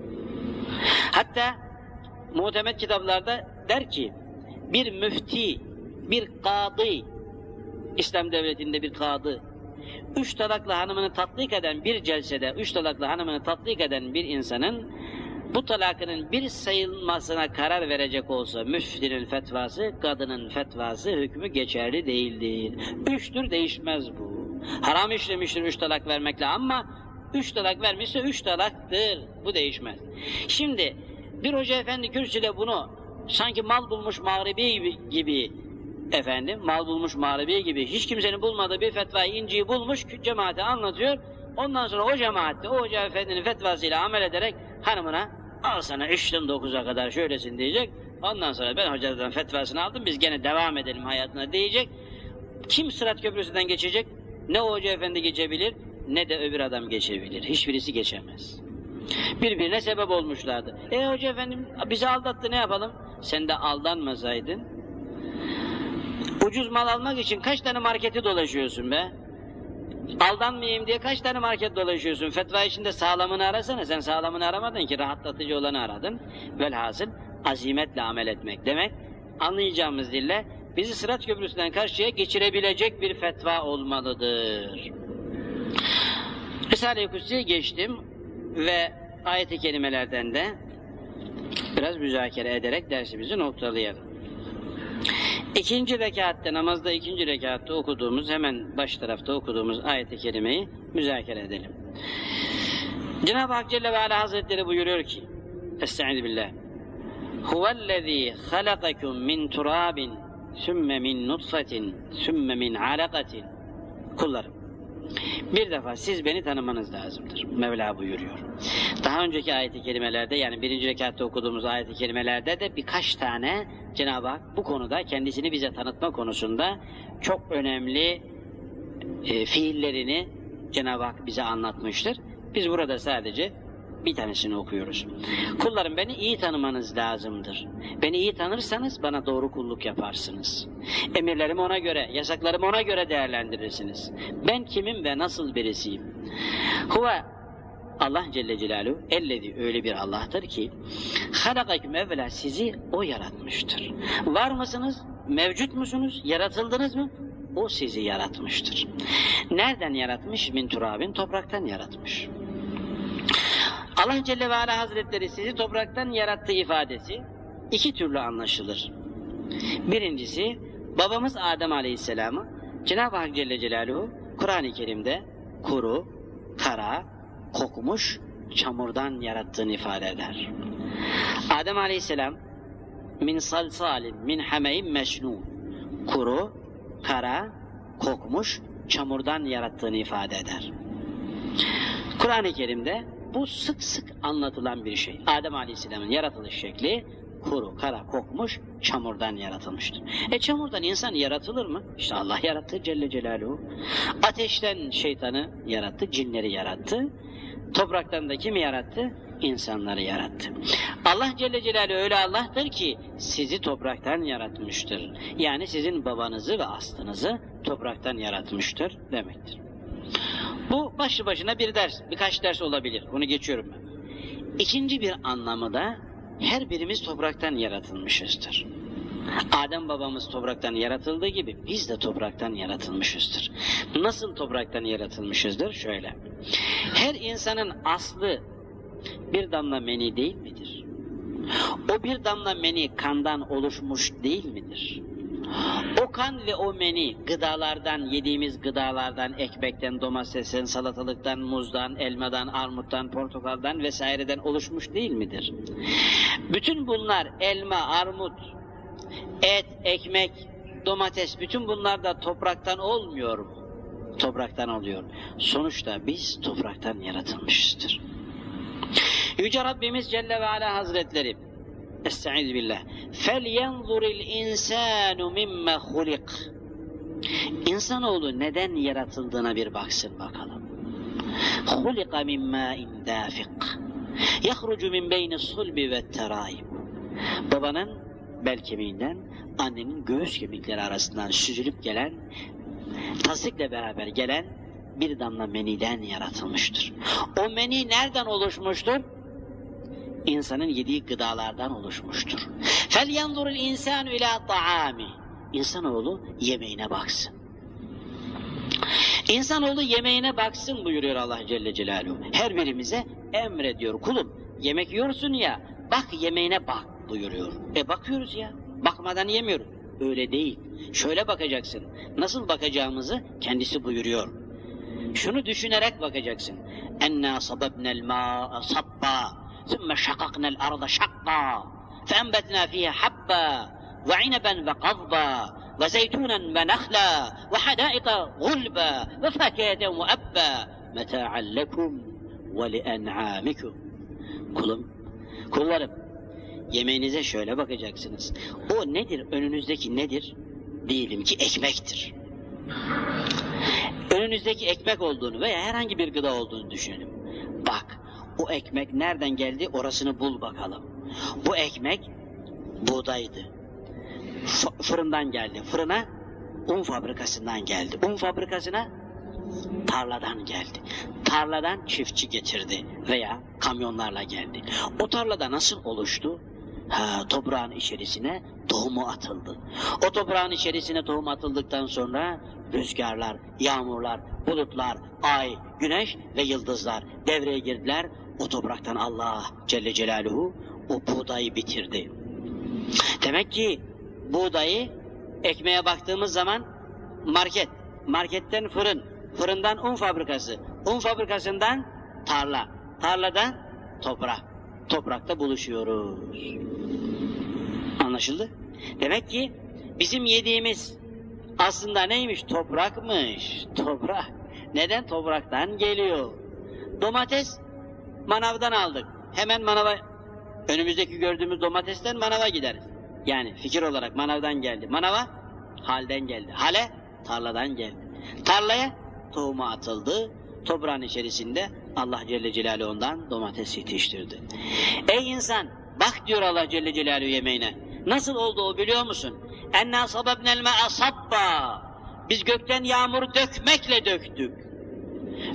S1: Hatta muhtemet kitaplarda der ki bir müfti, bir kadı, İslam devletinde bir kadı, üç talaklı hanımını tatbik eden bir celsede, üç talaklı hanımını tatbik eden bir insanın bu talakının bir sayılmasına karar verecek olsa müftinin fetvası, kadının fetvası hükmü geçerli değildir. Üçtür değişmez bu. Haram işlemiştir üç talak vermekle ama üç talak vermişse üç talaktır. Bu değişmez. Şimdi bir hoca efendi kürsüde bunu sanki mal bulmuş mağribi gibi efendim mal bulmuş mağribi gibi hiç kimsenin bulmadığı bir fetvayı inciyi bulmuş cemaate anlatıyor. Ondan sonra o cemaatte o hoca efendinin fetvasıyla amel ederek hanımına al sana üçten dokuza kadar şöylesin diyecek. Ondan sonra ben hocadan fetvasını aldım biz gene devam edelim hayatına diyecek. Kim Sırat Köprüsü'nden geçecek? Ne o hoca efendi geçebilir ne de öbür adam geçebilir. Hiçbirisi geçemez. Birbirine sebep olmuşlardı. E hoca efendim bizi aldattı ne yapalım? Sen de aldanmasaydın. Ucuz mal almak için kaç tane marketi dolaşıyorsun be? Aldanmayayım diye kaç tane market dolaşıyorsun? Fetva içinde sağlamını arasana. Sen sağlamını aramadın ki rahatlatıcı olanı aradın. Velhasıl azimetle amel etmek demek. Anlayacağımız dille bizi sırat köprüsünden karşıya geçirebilecek bir fetva olmalıdır. Risale-i Kutsi'ye geçtim ve ayet-i kerimelerden de biraz müzakere ederek dersimizi noktalayalım. İkinci rekatte, namazda ikinci rekatta okuduğumuz, hemen baş tarafta okuduğumuz ayet-i kerimeyi müzakere edelim. Cenab-ı Hak Celle ve Ala Hazretleri buyuruyor ki, Estaizu billah, Huvellezî halakakum min turabin, sümme min nutfatin, sümme min alakatin. Kullarım, bir defa siz beni tanımanız lazımdır. Mevla buyuruyor. Daha önceki ayet-i kerimelerde yani birinci rekatta okuduğumuz ayet-i kerimelerde de birkaç tane Cenab-ı Hak bu konuda kendisini bize tanıtma konusunda çok önemli e, fiillerini Cenab-ı Hak bize anlatmıştır. Biz burada sadece bir tanesini okuyoruz. Kullarım beni iyi tanımanız lazımdır. Beni iyi tanırsanız bana doğru kulluk yaparsınız. Emirlerimi ona göre, yasaklarımı ona göre değerlendirirsiniz. Ben kimim ve nasıl birisiyim? Huve Allah Celle Celaluhu ellezi öyle bir Allah'tır ki halakaküm evvela sizi o yaratmıştır. Var mısınız? Mevcut musunuz? Yaratıldınız mı? O sizi yaratmıştır. Nereden yaratmış? Min turabin topraktan yaratmış. Allah Celle ve Ala Hazretleri sizi topraktan yarattığı ifadesi iki türlü anlaşılır. Birincisi babamız Adem Aleyhisselam'ı Cenab-ı Hak Celle Celaluhu Kur'an-ı Kerim'de kuru, kara, kokmuş çamurdan yarattığını ifade eder. Adem Aleyhisselam min salsalin min hameyin meşnu kuru, kara, kokmuş çamurdan yarattığını ifade eder. Kur'an-ı Kerim'de bu sık sık anlatılan bir şey. Adem Aleyhisselam'ın yaratılış şekli kuru, kara, kokmuş çamurdan yaratılmıştır. E çamurdan insan yaratılır mı? İşte Allah yarattı Celle Celaluhu. Ateşten şeytanı yarattı, cinleri yarattı. Topraktan da kimi yarattı? İnsanları yarattı. Allah Celle Celaluhu öyle Allah'tır ki sizi topraktan yaratmıştır. Yani sizin babanızı ve aslınızı topraktan yaratmıştır demektir. Bu başlı başına bir ders, birkaç ders olabilir. Bunu geçiyorum ben. İkinci bir anlamı da her birimiz topraktan yaratılmışızdır. Adem babamız topraktan yaratıldığı gibi biz de topraktan yaratılmışızdır. Nasıl topraktan yaratılmışızdır? Şöyle. Her insanın aslı bir damla meni değil midir? O bir damla meni kandan oluşmuş değil midir? O kan ve o meni gıdalardan, yediğimiz gıdalardan, ekmekten, domatesten, salatalıktan, muzdan, elmadan, armuttan, portakaldan vesaireden oluşmuş değil midir? Bütün bunlar elma, armut, et, ekmek, domates, bütün bunlar da topraktan olmuyor mu? Topraktan oluyor. Sonuçta biz topraktan yaratılmışızdır. Yüce Rabbimiz Celle ve Ala Hazretleri Estaizu billah. فَلْيَنْظُرِ الْاِنْسَانُ مِمَّ خُلِقٍ İnsanoğlu neden yaratıldığına bir baksın bakalım. خُلِقَ مِنْ مَاءٍ دَافِقٍ يَخْرُجُ مِنْ بَيْنِ الصُّلْبِ وَالتَّرَائِمِ Babanın bel kemiğinden, annenin göğüs kemikleri arasından süzülüp gelen, tasdikle beraber gelen bir damla meniden yaratılmıştır. O meni nereden oluşmuştur? İnsanın yediği gıdalardan oluşmuştur. Yanzurul insanu ila taami. İnsanoğlu yemeğine baksın. İnsanoğlu yemeğine baksın buyuruyor Allah Celle Celaluhu. Her birimize emrediyor. Kulum yemek yiyorsun ya bak yemeğine bak buyuruyor. E bakıyoruz ya. Bakmadan yemiyoruz. Öyle değil. Şöyle bakacaksın. Nasıl bakacağımızı kendisi buyuruyor. Şunu düşünerek bakacaksın. Enna sababnel ma'a sabba. ثم شققنا الأرض شقا فأنبتنا فيها حبا وعنبا وقضبا وزيتونا ونخلا وحدائق غلبا وفاكهة وأبا متاعا لكم ولأنعامكم kulum, kullarım yemeğinize şöyle bakacaksınız. O nedir? Önünüzdeki nedir? Diyelim ki ekmektir. Önünüzdeki ekmek olduğunu veya herhangi bir gıda olduğunu düşünelim. Bak, o ekmek nereden geldi orasını bul bakalım. Bu ekmek buğdaydı. F- fırından geldi. Fırına un fabrikasından geldi. Un fabrikasına tarladan geldi. Tarladan çiftçi getirdi veya kamyonlarla geldi. O tarlada nasıl oluştu? Ha, toprağın içerisine tohumu atıldı. O toprağın içerisine tohum atıldıktan sonra rüzgarlar, yağmurlar, bulutlar, ay, güneş ve yıldızlar devreye girdiler. O topraktan Allah Celle Celaluhu o buğdayı bitirdi. Demek ki buğdayı ekmeğe baktığımız zaman market, marketten fırın, fırından un fabrikası, un fabrikasından tarla, tarladan toprak, toprakta buluşuyoruz. Anlaşıldı? Demek ki bizim yediğimiz aslında neymiş? Toprakmış. Toprak. Neden? Topraktan geliyor. Domates manavdan aldık. Hemen manava önümüzdeki gördüğümüz domatesten manava gideriz. Yani fikir olarak manavdan geldi. Manava halden geldi. Hale tarladan geldi. Tarlaya tohumu atıldı. Toprağın içerisinde Allah Celle Celaluhu ondan domates yetiştirdi. Ey insan bak diyor Allah Celle Celaluhu yemeğine. Nasıl oldu o biliyor musun? Enna sababnel me'a sabba. Biz gökten yağmuru dökmekle döktük.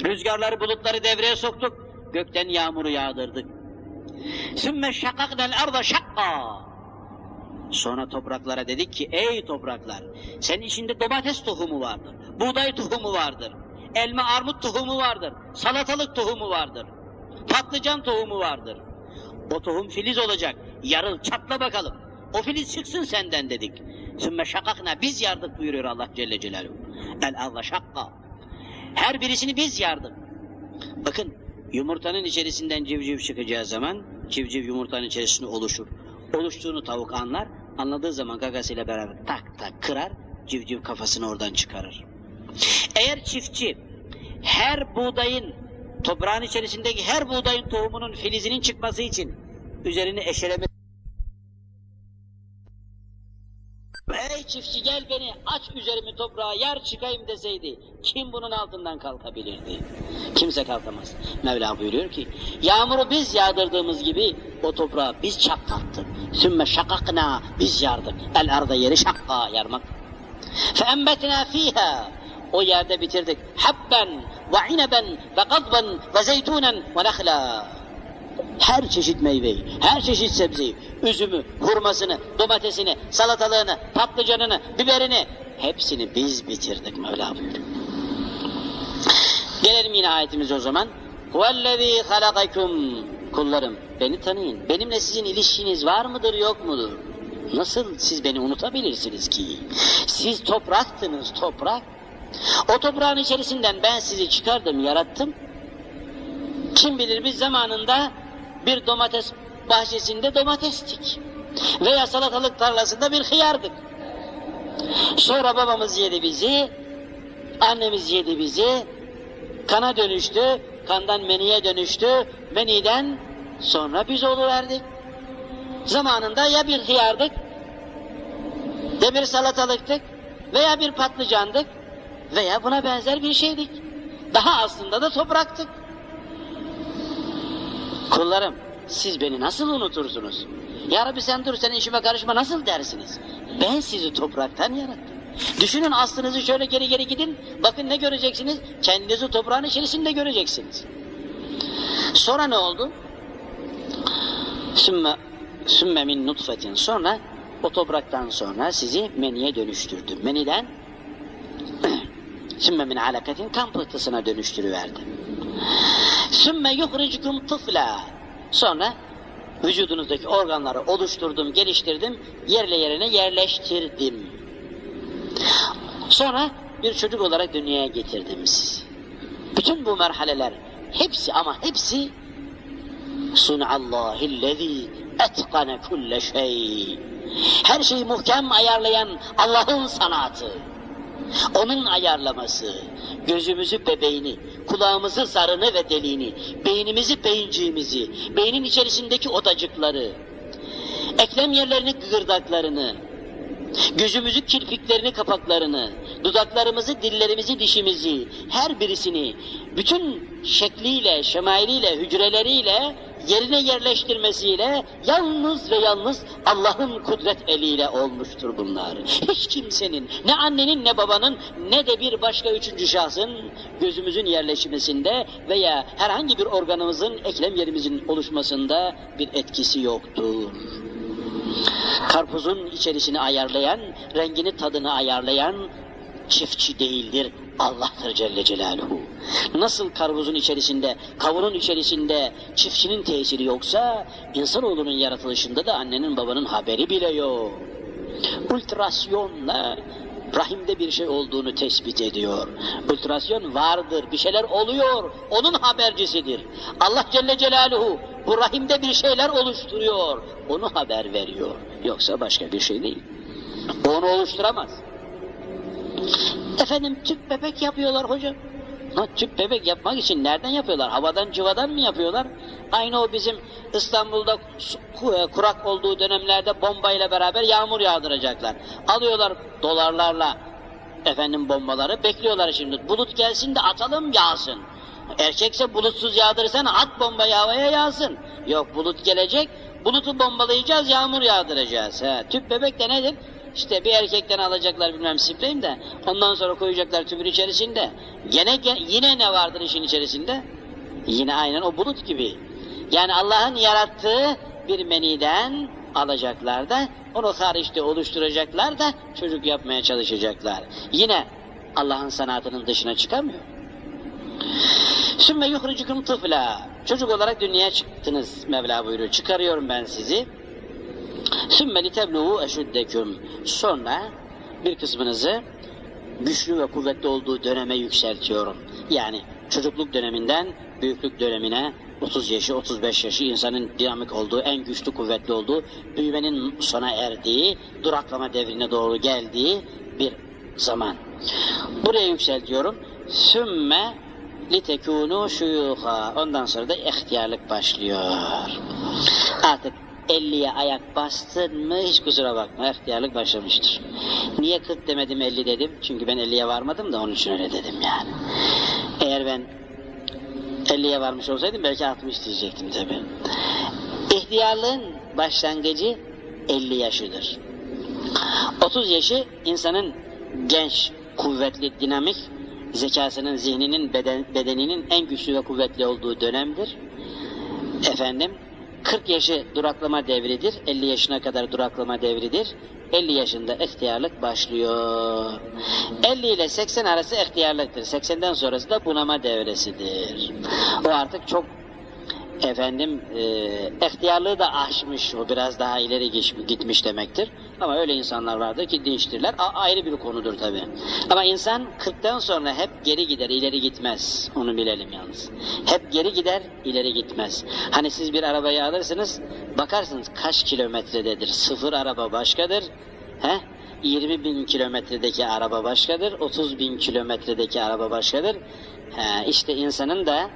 S1: Rüzgarları bulutları devreye soktuk. Gökten yağmuru yağdırdık. Sümme şakaknel arda şakka. Sonra topraklara dedik ki ey topraklar senin içinde domates tohumu vardır. Buğday tohumu vardır. Elma armut tohumu vardır. Salatalık tohumu vardır. Patlıcan tohumu vardır. O tohum filiz olacak. Yarıl çatla bakalım. O filiz çıksın senden dedik. Sümme şakakna biz yardık buyuruyor Allah Celle Celaluhu. El Allah şakka. Her birisini biz yardık. Bakın yumurtanın içerisinden civciv çıkacağı zaman civciv yumurtanın içerisinde oluşur. Oluştuğunu tavuk anlar. Anladığı zaman gagasıyla beraber tak tak kırar. Civciv kafasını oradan çıkarır. Eğer çiftçi her buğdayın toprağın içerisindeki her buğdayın tohumunun filizinin çıkması için üzerini eşeleme Ey çiftçi gel beni aç üzerimi toprağa yer çıkayım deseydi kim bunun altından kalkabilirdi? Kimse kalkamaz. Mevla buyuruyor ki yağmuru biz yağdırdığımız gibi o toprağı biz çatlattık. Sümme şakakna biz yardık. El arda yeri şakka yarmak. Feenbetna fiha o yerde bitirdik. Habben ve ineben ve gazben ve zeytunen ve nehla. Her çeşit meyveyi, her çeşit sebzeyi, üzümü, hurmasını, domatesini, salatalığını, patlıcanını, biberini hepsini biz bitirdik Mevla buyuruyor. Gelelim yine ayetimize o zaman. Huvellezî halakakum kullarım beni tanıyın. Benimle sizin ilişkiniz var mıdır yok mudur? Nasıl siz beni unutabilirsiniz ki? Siz topraktınız toprak. O toprağın içerisinden ben sizi çıkardım, yarattım. Kim bilir biz zamanında bir domates bahçesinde domatestik. Veya salatalık tarlasında bir hıyardık. Sonra babamız yedi bizi, annemiz yedi bizi, kana dönüştü, kandan meniye dönüştü, meniden sonra biz oluverdik. Zamanında ya bir hıyardık, ya bir salatalıktık, veya bir patlıcandık, veya buna benzer bir şeydik. Daha aslında da topraktık. Kullarım, siz beni nasıl unutursunuz? Ya Rabbi sen dur, sen işime karışma nasıl dersiniz? Ben sizi topraktan yarattım. Düşünün aslınızı şöyle geri geri gidin, bakın ne göreceksiniz? Kendinizi toprağın içerisinde göreceksiniz. Sonra ne oldu? Sümme, sümme min nutfetin. Sonra o topraktan sonra sizi meniye dönüştürdüm. Meniden sümme min alakatin kan pıhtısına dönüştürüverdi. Sümme yuhricukum tıfla. Sonra vücudunuzdaki organları oluşturdum, geliştirdim, yerle yerine yerleştirdim. Sonra bir çocuk olarak dünyaya getirdim sizi. Bütün bu merhaleler hepsi ama hepsi sun'allahillezî etkane kulle şey. Her şeyi muhkem ayarlayan Allah'ın sanatı. Onun ayarlaması, gözümüzü bebeğini, kulağımızı zarını ve deliğini, beynimizi beyinciğimizi, beynin içerisindeki odacıkları, eklem yerlerini gırdaklarını, gözümüzü kirpiklerini kapaklarını, dudaklarımızı, dillerimizi, dişimizi, her birisini bütün şekliyle, şemailiyle, hücreleriyle
S2: yerine yerleştirmesiyle yalnız ve yalnız Allah'ın kudret eliyle olmuştur bunlar. Hiç kimsenin, ne annenin ne babanın ne de bir başka üçüncü şahsın gözümüzün yerleşmesinde veya herhangi bir organımızın, eklem yerimizin oluşmasında bir etkisi yoktur. Karpuzun içerisini ayarlayan, rengini tadını ayarlayan çiftçi değildir. Allah'tır Celle Celaluhu. Nasıl karpuzun içerisinde, kavunun içerisinde çiftçinin tesiri yoksa, insanoğlunun yaratılışında da annenin babanın haberi bile yok. Ultrasyonla rahimde bir şey olduğunu tespit ediyor. Ultrasyon vardır, bir şeyler oluyor, onun habercisidir. Allah Celle Celaluhu bu rahimde bir şeyler oluşturuyor, onu haber veriyor. Yoksa başka bir şey değil. Onu oluşturamaz. Efendim tüp bebek yapıyorlar hocam. Ha, tüp bebek yapmak için nereden yapıyorlar? Havadan cıvadan mı yapıyorlar? Aynı o bizim İstanbul'da e, kurak olduğu dönemlerde bombayla beraber yağmur yağdıracaklar. Alıyorlar dolarlarla efendim bombaları bekliyorlar şimdi. Bulut gelsin de atalım yağsın. Erkekse bulutsuz yağdırırsan at bombayı havaya yağsın. Yok bulut gelecek, bulutu bombalayacağız, yağmur yağdıracağız. He, tüp bebek de nedir? İşte bir erkekten alacaklar bilmem spreyim de ondan sonra koyacaklar tüpün içerisinde. Gene ge- yine ne vardır işin içerisinde? Yine aynen o bulut gibi. Yani Allah'ın yarattığı bir meniden alacaklar da onu hariçte oluşturacaklar da çocuk yapmaya çalışacaklar. Yine Allah'ın sanatının dışına çıkamıyor. Sümme yuhricukum tıfla. Çocuk olarak dünyaya çıktınız Mevla buyuruyor. Çıkarıyorum ben sizi. Sümme litebluğu eşuddeküm. Sonra bir kısmınızı güçlü ve kuvvetli olduğu döneme yükseltiyorum. Yani çocukluk döneminden büyüklük dönemine 30 yaşı, 35 yaşı insanın dinamik olduğu, en güçlü, kuvvetli olduğu, büyümenin sona erdiği, duraklama devrine doğru geldiği bir zaman. Buraya yükseltiyorum. Sümme litekûnû şuyuha. Ondan sonra da ihtiyarlık başlıyor. Artık 50'ye ayak bastın mı hiç kusura bakma ihtiyarlık başlamıştır. Niye 40 demedim 50 dedim? Çünkü ben 50'ye varmadım da onun için öyle dedim yani. Eğer ben 50'ye varmış olsaydım belki 60 diyecektim tabi. İhtiyarlığın başlangıcı 50 yaşıdır. 30 yaşı insanın genç, kuvvetli, dinamik, zekasının, zihninin, beden, bedeninin en güçlü ve kuvvetli olduğu dönemdir. Efendim, 40 yaşı duraklama devridir, 50 yaşına kadar duraklama devridir. 50 yaşında ihtiyarlık başlıyor. 50 ile 80 arası ihtiyarlıktır. 80'den sonrası da bunama devresidir. O artık çok efendim e, ihtiyarlığı da aşmış, o biraz daha ileri gitmiş demektir. Ama öyle insanlar vardır ki dinçtirler, A- ayrı bir konudur tabi. Ama insan 40'tan sonra hep geri gider, ileri gitmez. Onu bilelim yalnız. Hep geri gider, ileri gitmez. Hani siz bir arabayı alırsınız, bakarsınız kaç kilometrededir. Sıfır araba başkadır. He? 20 bin kilometredeki araba başkadır, 30 bin kilometredeki araba başkadır. He, işte insanın da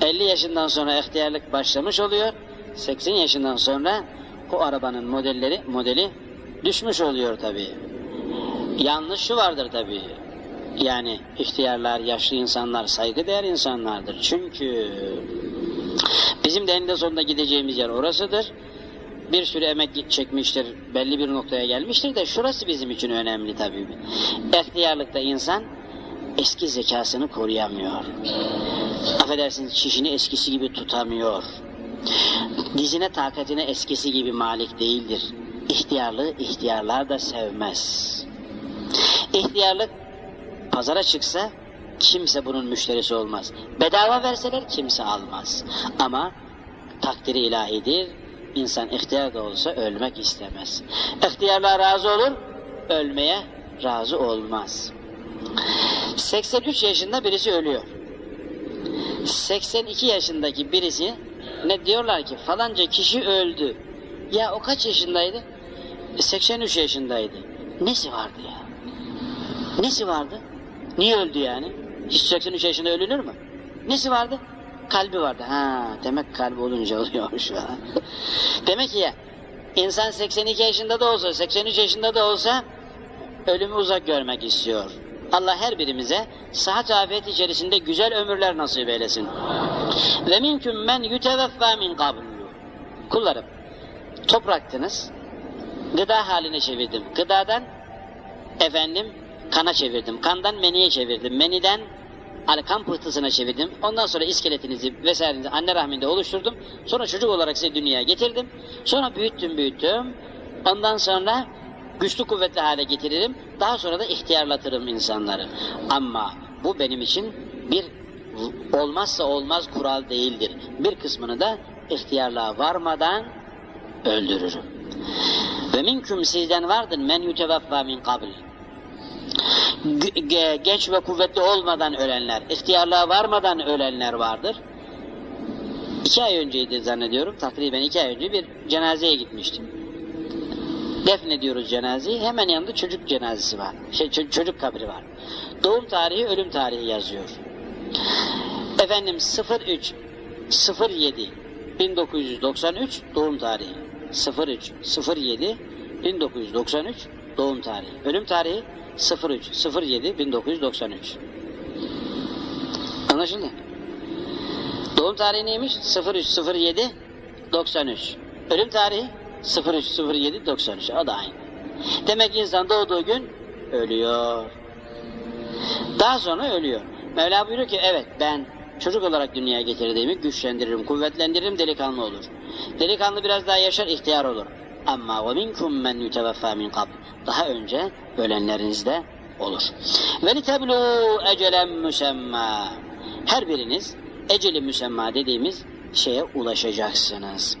S2: 50 yaşından sonra ihtiyarlık başlamış oluyor. 80 yaşından sonra o arabanın modelleri modeli düşmüş oluyor tabi. Yanlış şu vardır tabi. Yani ihtiyarlar, yaşlı insanlar saygıdeğer insanlardır. Çünkü bizim de eninde sonunda gideceğimiz yer orasıdır. Bir sürü emek çekmiştir, belli bir noktaya gelmiştir de şurası bizim için önemli tabii. İhtiyarlıkta insan eski zekasını koruyamıyor. Affedersiniz çişini eskisi gibi tutamıyor. Dizine takatine eskisi gibi malik değildir. İhtiyarlığı ihtiyarlar da sevmez. İhtiyarlık pazara çıksa kimse bunun müşterisi olmaz. Bedava verseler kimse almaz. Ama takdiri ilahidir. İnsan ihtiyar da olsa ölmek istemez. İhtiyarlığa razı olur, ölmeye razı olmaz. 83 yaşında birisi ölüyor. 82 yaşındaki birisi ne diyorlar ki falanca kişi öldü. Ya o kaç yaşındaydı? 83 yaşındaydı. Nesi vardı ya? Nesi vardı? Niye öldü yani? Hiç 83 yaşında ölünür mü? Nesi vardı? Kalbi vardı. Ha, demek kalbi olunca oluyormuş. demek ki ya insan 82 yaşında da olsa, 83 yaşında da olsa ölümü uzak görmek istiyor. Allah her birimize sıhhat afiyet içerisinde güzel ömürler nasip eylesin. Ve minküm men yuteveffa min kablu. Kullarım, topraktınız, gıda haline çevirdim. Gıdadan efendim kana çevirdim. Kandan meniye çevirdim. Meniden hani kan pıhtısına çevirdim. Ondan sonra iskeletinizi vesairenizi anne rahminde oluşturdum. Sonra çocuk olarak size dünyaya getirdim. Sonra büyüttüm büyüttüm. Ondan sonra güçlü kuvvetli hale getiririm. Daha sonra da ihtiyarlatırım insanları. Ama bu benim için bir olmazsa olmaz kural değildir. Bir kısmını da ihtiyarlığa varmadan öldürürüm. Ve minküm sizden vardır men yutevaffa min kabl. Genç ve kuvvetli olmadan ölenler, ihtiyarlığa varmadan ölenler vardır. İki ay önceydi zannediyorum, takriben iki ay önce bir cenazeye gitmiştim. Defnediyoruz cenazeyi, hemen yanında çocuk cenazesi var, şey, ço- çocuk kabri var. Doğum tarihi, ölüm tarihi yazıyor. Efendim 03 07 1993 doğum tarihi. 03 07 1993 doğum tarihi. Ölüm tarihi 03 07 1993. Anlaşıldı? Doğum tarihi neymiş? 03 07 93. Ölüm tarihi 03 07 93. O da aynı. Demek insan doğduğu gün ölüyor. Daha sonra ölüyor. Mevla buyuruyor ki evet ben çocuk olarak dünyaya getirdiğimi güçlendiririm, kuvvetlendiririm, delikanlı olur. Delikanlı biraz daha yaşar, ihtiyar olur. Ama minkum men yuteveffa min kabl. Daha önce ölenleriniz de olur. Ve liteblu ecelen müsemma. Her biriniz eceli müsemma dediğimiz şeye ulaşacaksınız.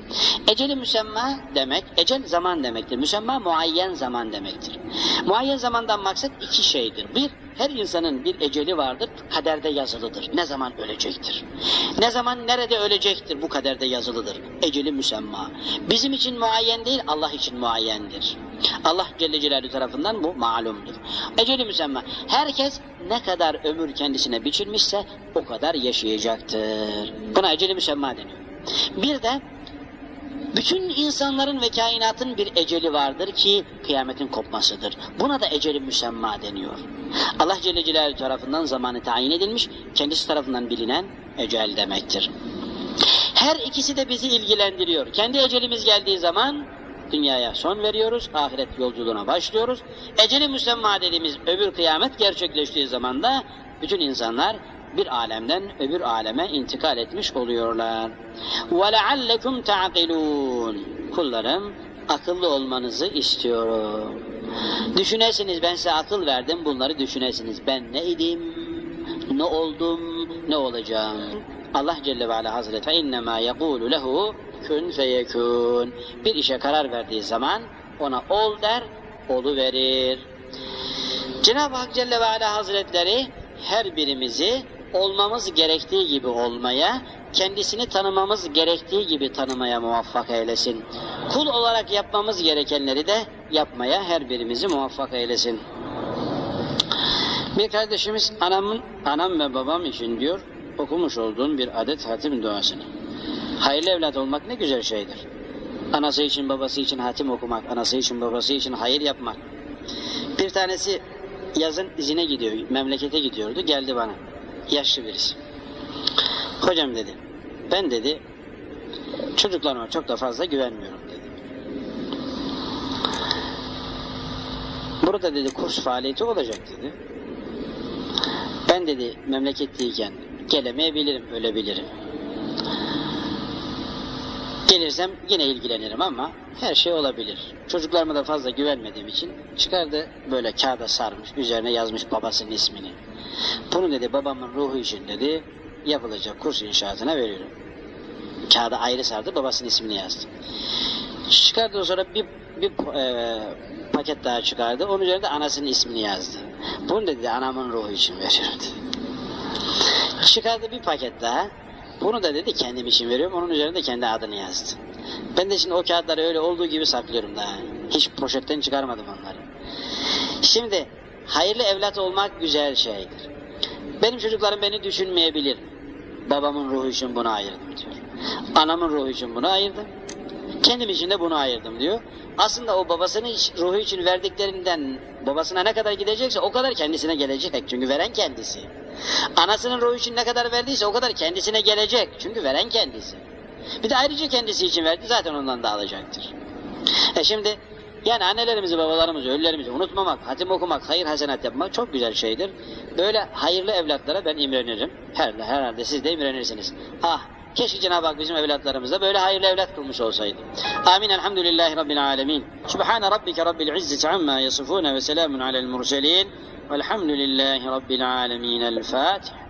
S2: Eceli müsemma demek, ecel zaman demektir. Müsemma muayyen zaman demektir. Muayyen zamandan maksat iki şeydir. Bir, her insanın bir eceli vardır, kaderde yazılıdır. Ne zaman ölecektir? Ne zaman, nerede ölecektir bu kaderde yazılıdır. Eceli müsemma. Bizim için muayyen değil, Allah için muayyendir. Allah Celle Celaluhu tarafından bu malumdur. Eceli müsemma. Herkes ne kadar ömür kendisine biçilmişse o kadar yaşayacaktır. Buna eceli müsemma deniyor. Bir de bütün insanların ve kainatın bir eceli vardır ki kıyametin kopmasıdır. Buna da eceli müsemma deniyor. Allah Celle Celaluhu tarafından zamanı tayin edilmiş, kendisi tarafından bilinen ecel demektir. Her ikisi de bizi ilgilendiriyor. Kendi ecelimiz geldiği zaman dünyaya son veriyoruz, ahiret yolculuğuna başlıyoruz. Eceli müsemma dediğimiz öbür kıyamet gerçekleştiği zaman da bütün insanlar bir alemden öbür aleme intikal etmiş oluyorlar. وَلَعَلَّكُمْ تَعْقِلُونَ Kullarım akıllı olmanızı istiyorum. Düşünesiniz ben size akıl verdim bunları düşünesiniz. Ben neydim, ne oldum, ne olacağım. Allah Celle ve Ala Hazreti innema yekulu lehu kun feyekun. Bir işe karar verdiği zaman ona ol der, olu verir. Cenab-ı Hak Celle ve Ala Hazretleri her birimizi olmamız gerektiği gibi olmaya, kendisini tanımamız gerektiği gibi tanımaya muvaffak eylesin. Kul olarak yapmamız gerekenleri de yapmaya her birimizi muvaffak eylesin. Bir kardeşimiz anamın, anam ve babam için diyor, okumuş olduğum bir adet hatim duasını. Hayırlı evlat olmak ne güzel şeydir. Anası için babası için hatim okumak, anası için babası için hayır yapmak. Bir tanesi yazın izine gidiyor, memlekete gidiyordu, geldi bana. Yaşlı birisi. Hocam dedi, ben dedi, çocuklarıma çok da fazla güvenmiyorum dedi. Burada dedi kurs faaliyeti olacak dedi. Ben dedi memleketteyken gelemeyebilirim, ölebilirim. Gelirsem yine ilgilenirim ama her şey olabilir. Çocuklarıma da fazla güvenmediğim için çıkardı böyle kağıda sarmış, üzerine yazmış babasının ismini. Bunu dedi babamın ruhu için dedi yapılacak kurs inşaatına veriyorum. Kağıda ayrı sardı babasının ismini yazdı. Çıkardı sonra bir, bir e, paket daha çıkardı. Onun üzerinde anasının ismini yazdı. Bunu dedi anamın ruhu için veriyorum dedi. Çıkardı bir paket daha. Bunu da dedi kendim için veriyorum. Onun üzerinde kendi adını yazdı. Ben de şimdi o kağıtları öyle olduğu gibi saklıyorum daha. Hiç poşetten çıkarmadım onları. Şimdi hayırlı evlat olmak güzel şeydir. Benim çocuklarım beni düşünmeyebilir. Babamın ruhu için bunu ayırdım diyor. Anamın ruhu için bunu ayırdım. Kendim için de bunu ayırdım diyor. Aslında o babasının ruhu için verdiklerinden babasına ne kadar gidecekse o kadar kendisine gelecek. Çünkü veren kendisi. Anasının ruhu için ne kadar verdiyse o kadar kendisine gelecek. Çünkü veren kendisi. Bir de ayrıca kendisi için verdi zaten ondan da alacaktır. E şimdi yani annelerimizi, babalarımızı, ölülerimizi unutmamak, hatim okumak, hayır hasenat yapmak çok güzel şeydir. Böyle hayırlı evlatlara ben imrenirim. Herhalde, herhalde siz de imrenirsiniz. Ah keşke Cenab-ı Hak bizim evlatlarımıza böyle hayırlı evlat kılmış olsaydı. Amin. Elhamdülillahi Rabbil alemin. Subhane Rabbike Rabbil izzeti amma yasifune ve selamun alel murselin. Velhamdülillahi Rabbil alemin. El Fatiha.